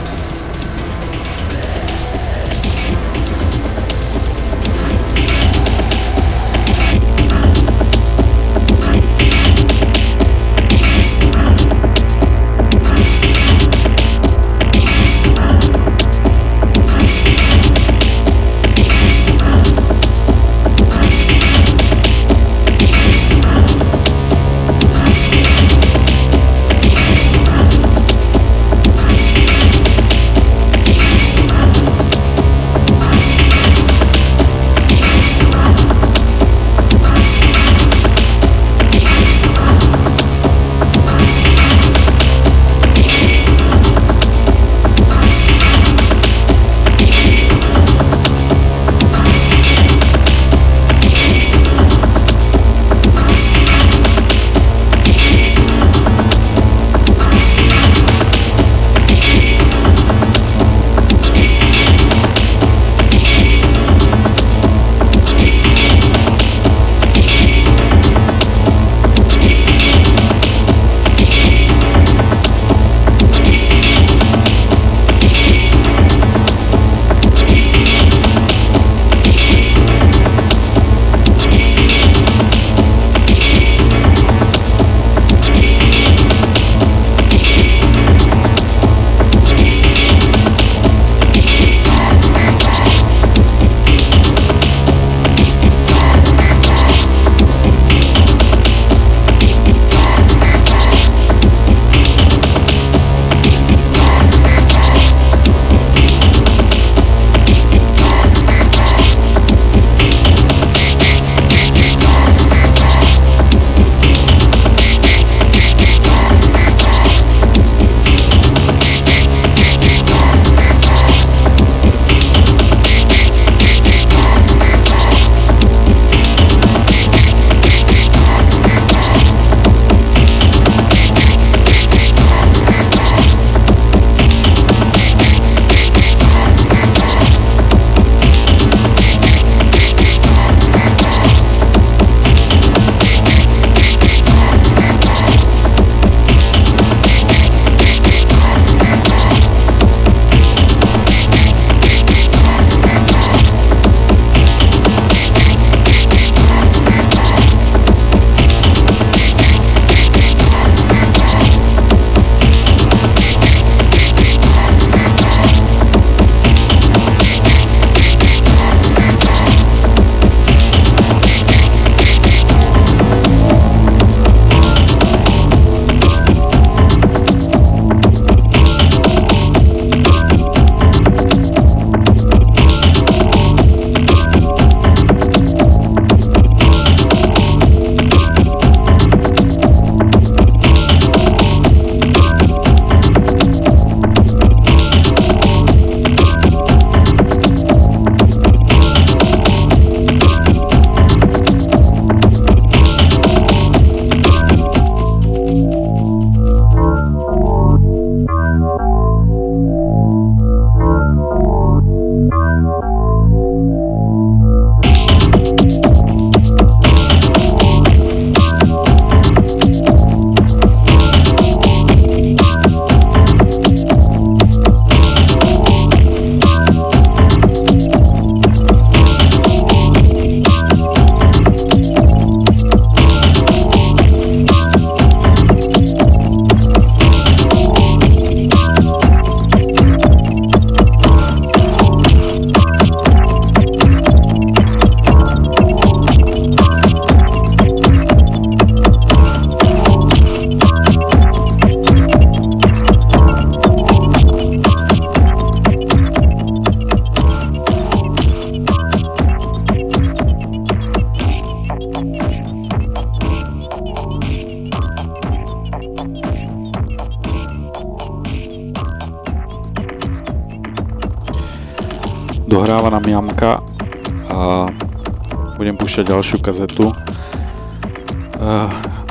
Ďalšiu kazetu uh,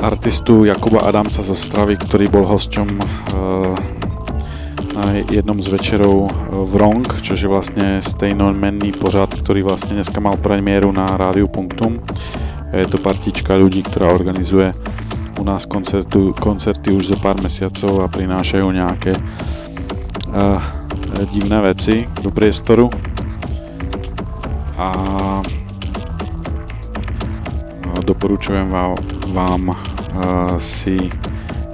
artistu Jakuba Adamca z Ostravy, ktorý bol hosťom uh, na jednom z večerov v Rong, čo je vlastne stejnomenný pořad, ktorý vlastne dneska mal premiéru na Rádiu Punktum. Je to partička ľudí, ktorá organizuje u nás koncertu, koncerty už za pár mesiacov a prinášajú nejaké uh, divné veci do priestoru. Doporučujem vám, vám uh, si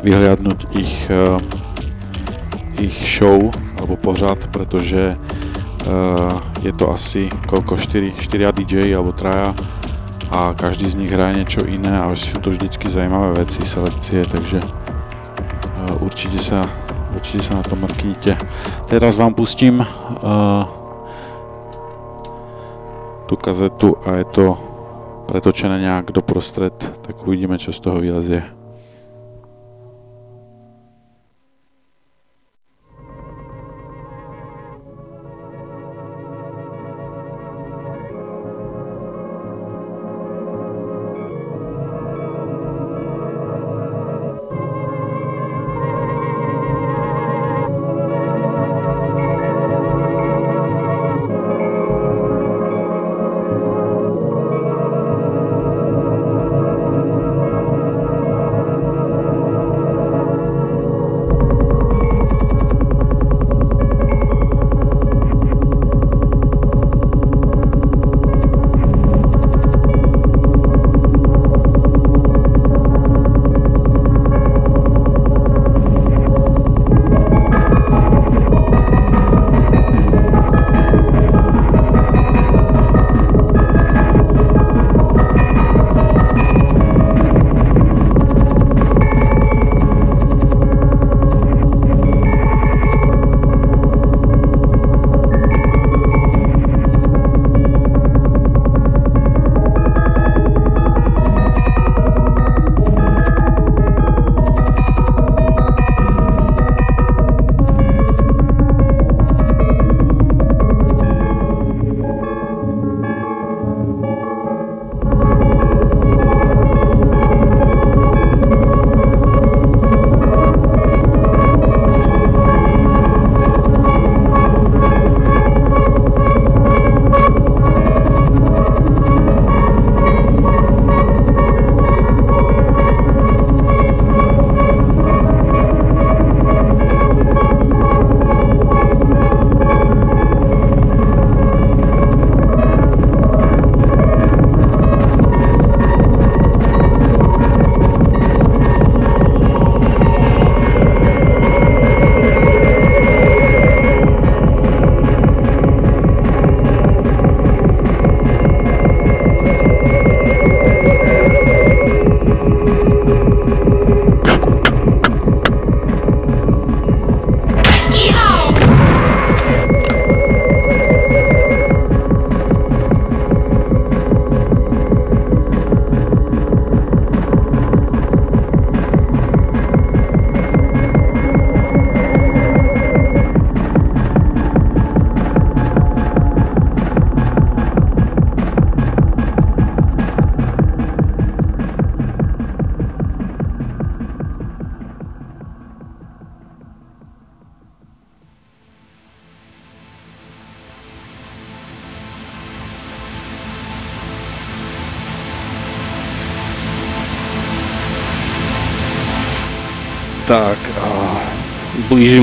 vyhliadnúť ich, uh, ich show alebo pořad, pretože uh, je to asi koľko 4, 4 DJ alebo traja a každý z nich hraje niečo iné a sú to vždycky zaujímavé veci, selekcie, takže uh, určite sa, určite sa na to mrknite. Teraz vám pustím uh, tú kazetu a je to pretočené nejak doprostred, tak uvidíme, čo z toho vylezie.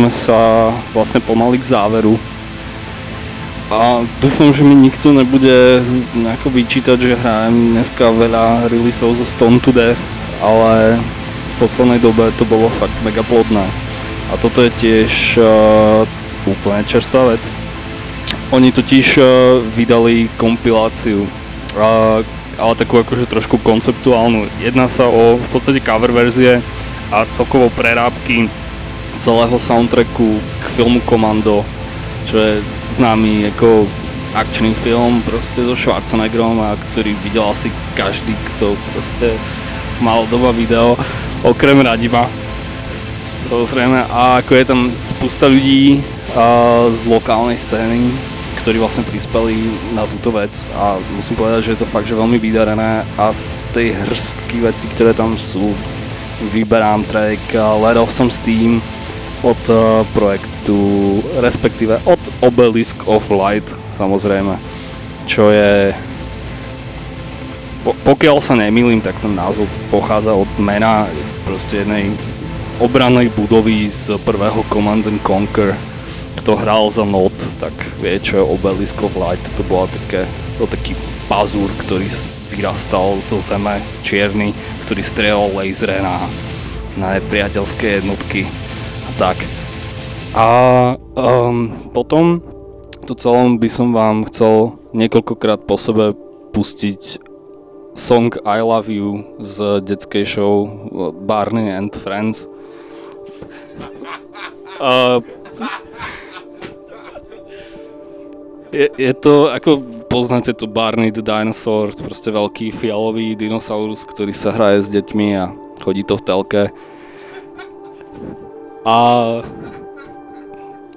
Blížime sa vlastne pomaly k záveru. A dúfam, že mi nikto nebude nejako vyčítať, že hrajem dneska veľa releaseov zo Stone to Death, ale v poslednej dobe to bolo fakt mega plodné. A toto je tiež uh, úplne čerstvá vec. Oni totiž uh, vydali kompiláciu, uh, ale takú akože trošku konceptuálnu. Jedná sa o v podstate cover verzie a celkovo prerábky celého soundtracku k filmu Commando, čo je známy ako akčný film proste so Schwarzeneggerom a ktorý videl asi každý, kto proste mal doba video, okrem Radima. Samozrejme, a ako je tam spústa ľudí a, z lokálnej scény, ktorí vlastne prispeli na túto vec a musím povedať, že je to fakt, že veľmi vydarené a z tej hrstky veci, ktoré tam sú, vyberám track uh, Let Off Some Steam od uh, projektu, respektíve od Obelisk of Light, samozrejme, čo je po, pokiaľ sa nemýlim, tak ten názov pochádza od mena proste jednej obrannej budovy z prvého Command and Conquer. Kto hral za not, tak vie, čo je Obelisk of Light. To bola také, to taký pazúr, ktorý vyrastal zo zeme, čierny, ktorý strieľal laseре na, na nepriateľské jednotky tak. A um, potom to celom by som vám chcel niekoľkokrát po sebe pustiť song I Love You z detskej show Barney and Friends. Uh, je, je to, ako poznáte tu Barney the Dinosaur, proste veľký fialový dinosaurus, ktorý sa hraje s deťmi a chodí to v telke. A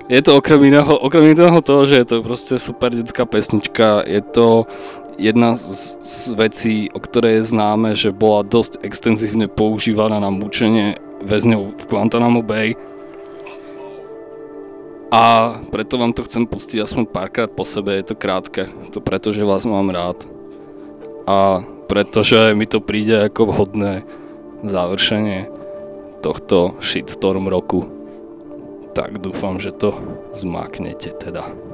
je to okrem iného, okrem iného toho, že je to proste super detská pesnička, je to jedna z, z vecí, o ktorej je známe, že bola dosť extenzívne používaná na mučenie väzňov v Guantanamo Bay. A preto vám to chcem pustiť aspoň párkrát po sebe, je to krátke. To preto, že vás mám rád. A pretože mi to príde ako vhodné završenie tohto shitstorm roku. Tak dúfam, že to zmáknete teda.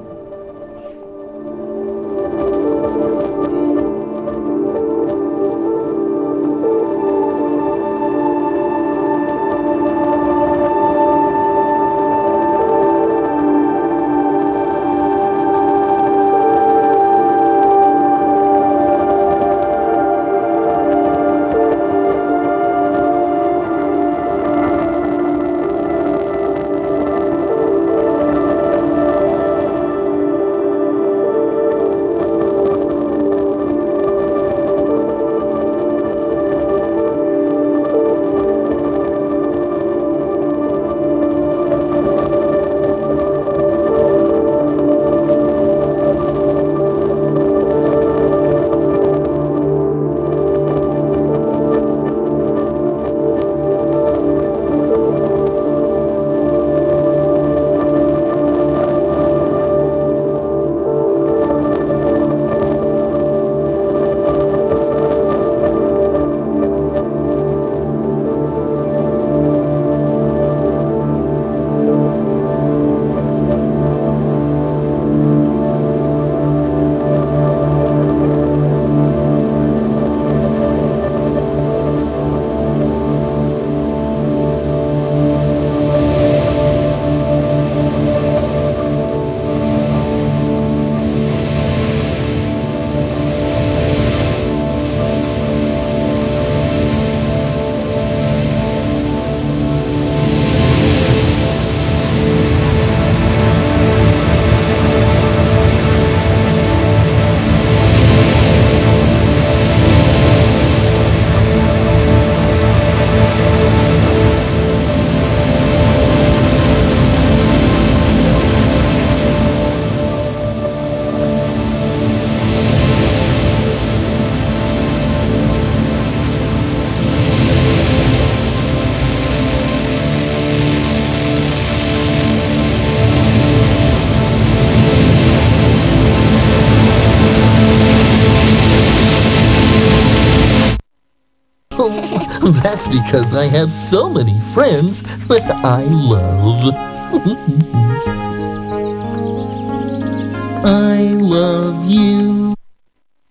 [laughs] That's because I have so many friends that I love. [laughs] I love you.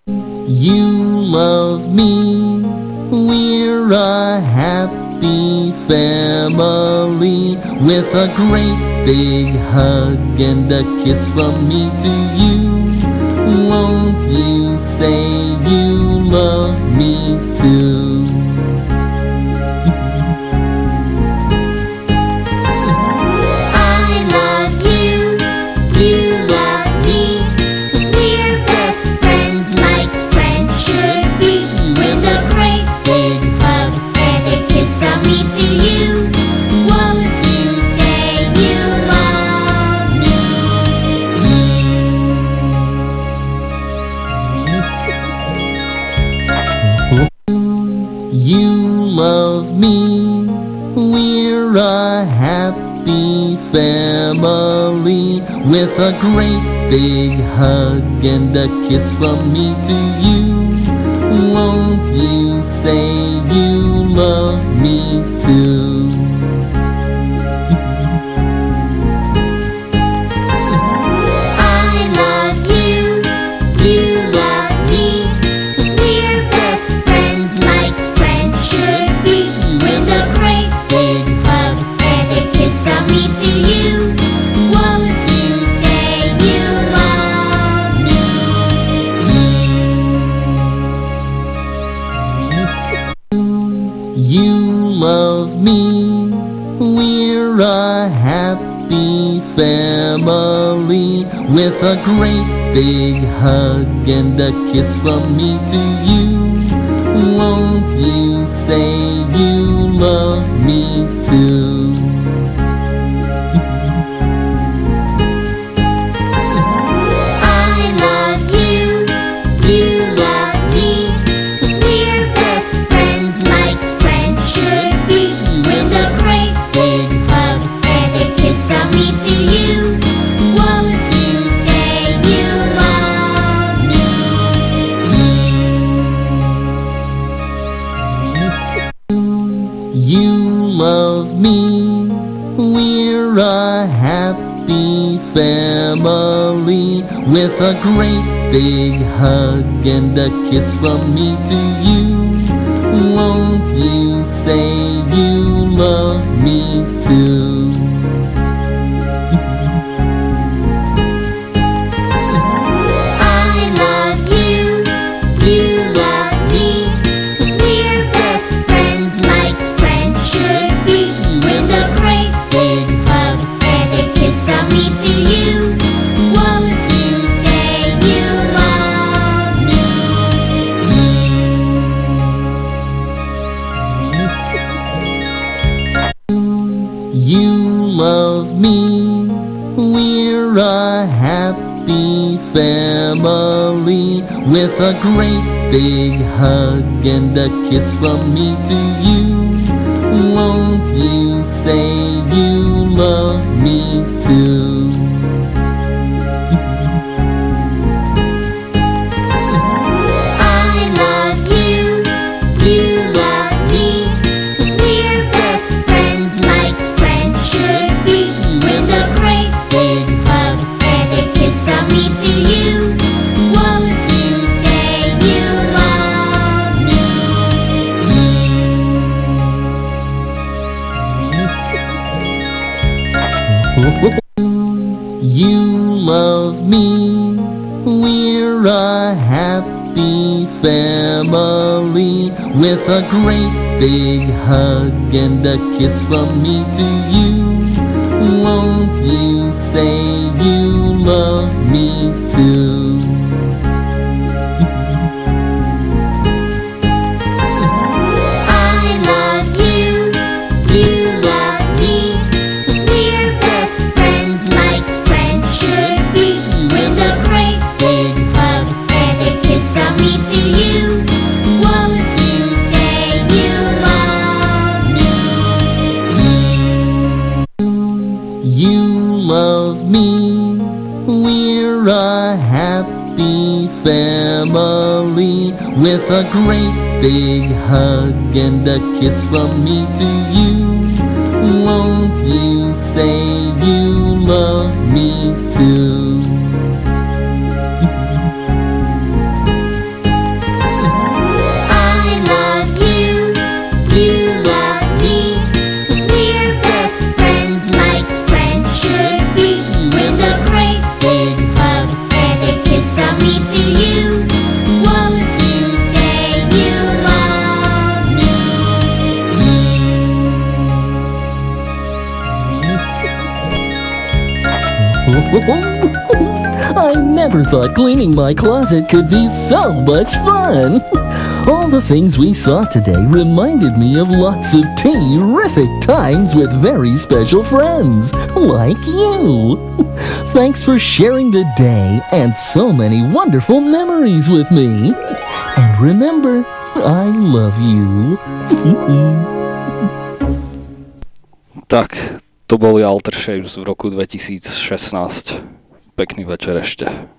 You love me. We're a happy family with a great big hug and a kiss from me to you. Won't you say you love me too? Great big hug and a kiss from me to you. A great big hug and a kiss from me to you. Won't you say with a great big hug and a kiss from me to you. Won't you say you love me a great big hug and a kiss from me to you. Won't you say you love a great big hug and a kiss from me to you. Great big hug and a kiss from me to you. Thought cleaning my closet could be so much fun. [laughs] All the things we saw today reminded me of lots of terrific times with very special friends like you. [laughs] Thanks for sharing the day and so many wonderful memories with me. And remember, I love you. [laughs] Tak, to boli Alter Shapes v roku 2016. pekný večer ešte.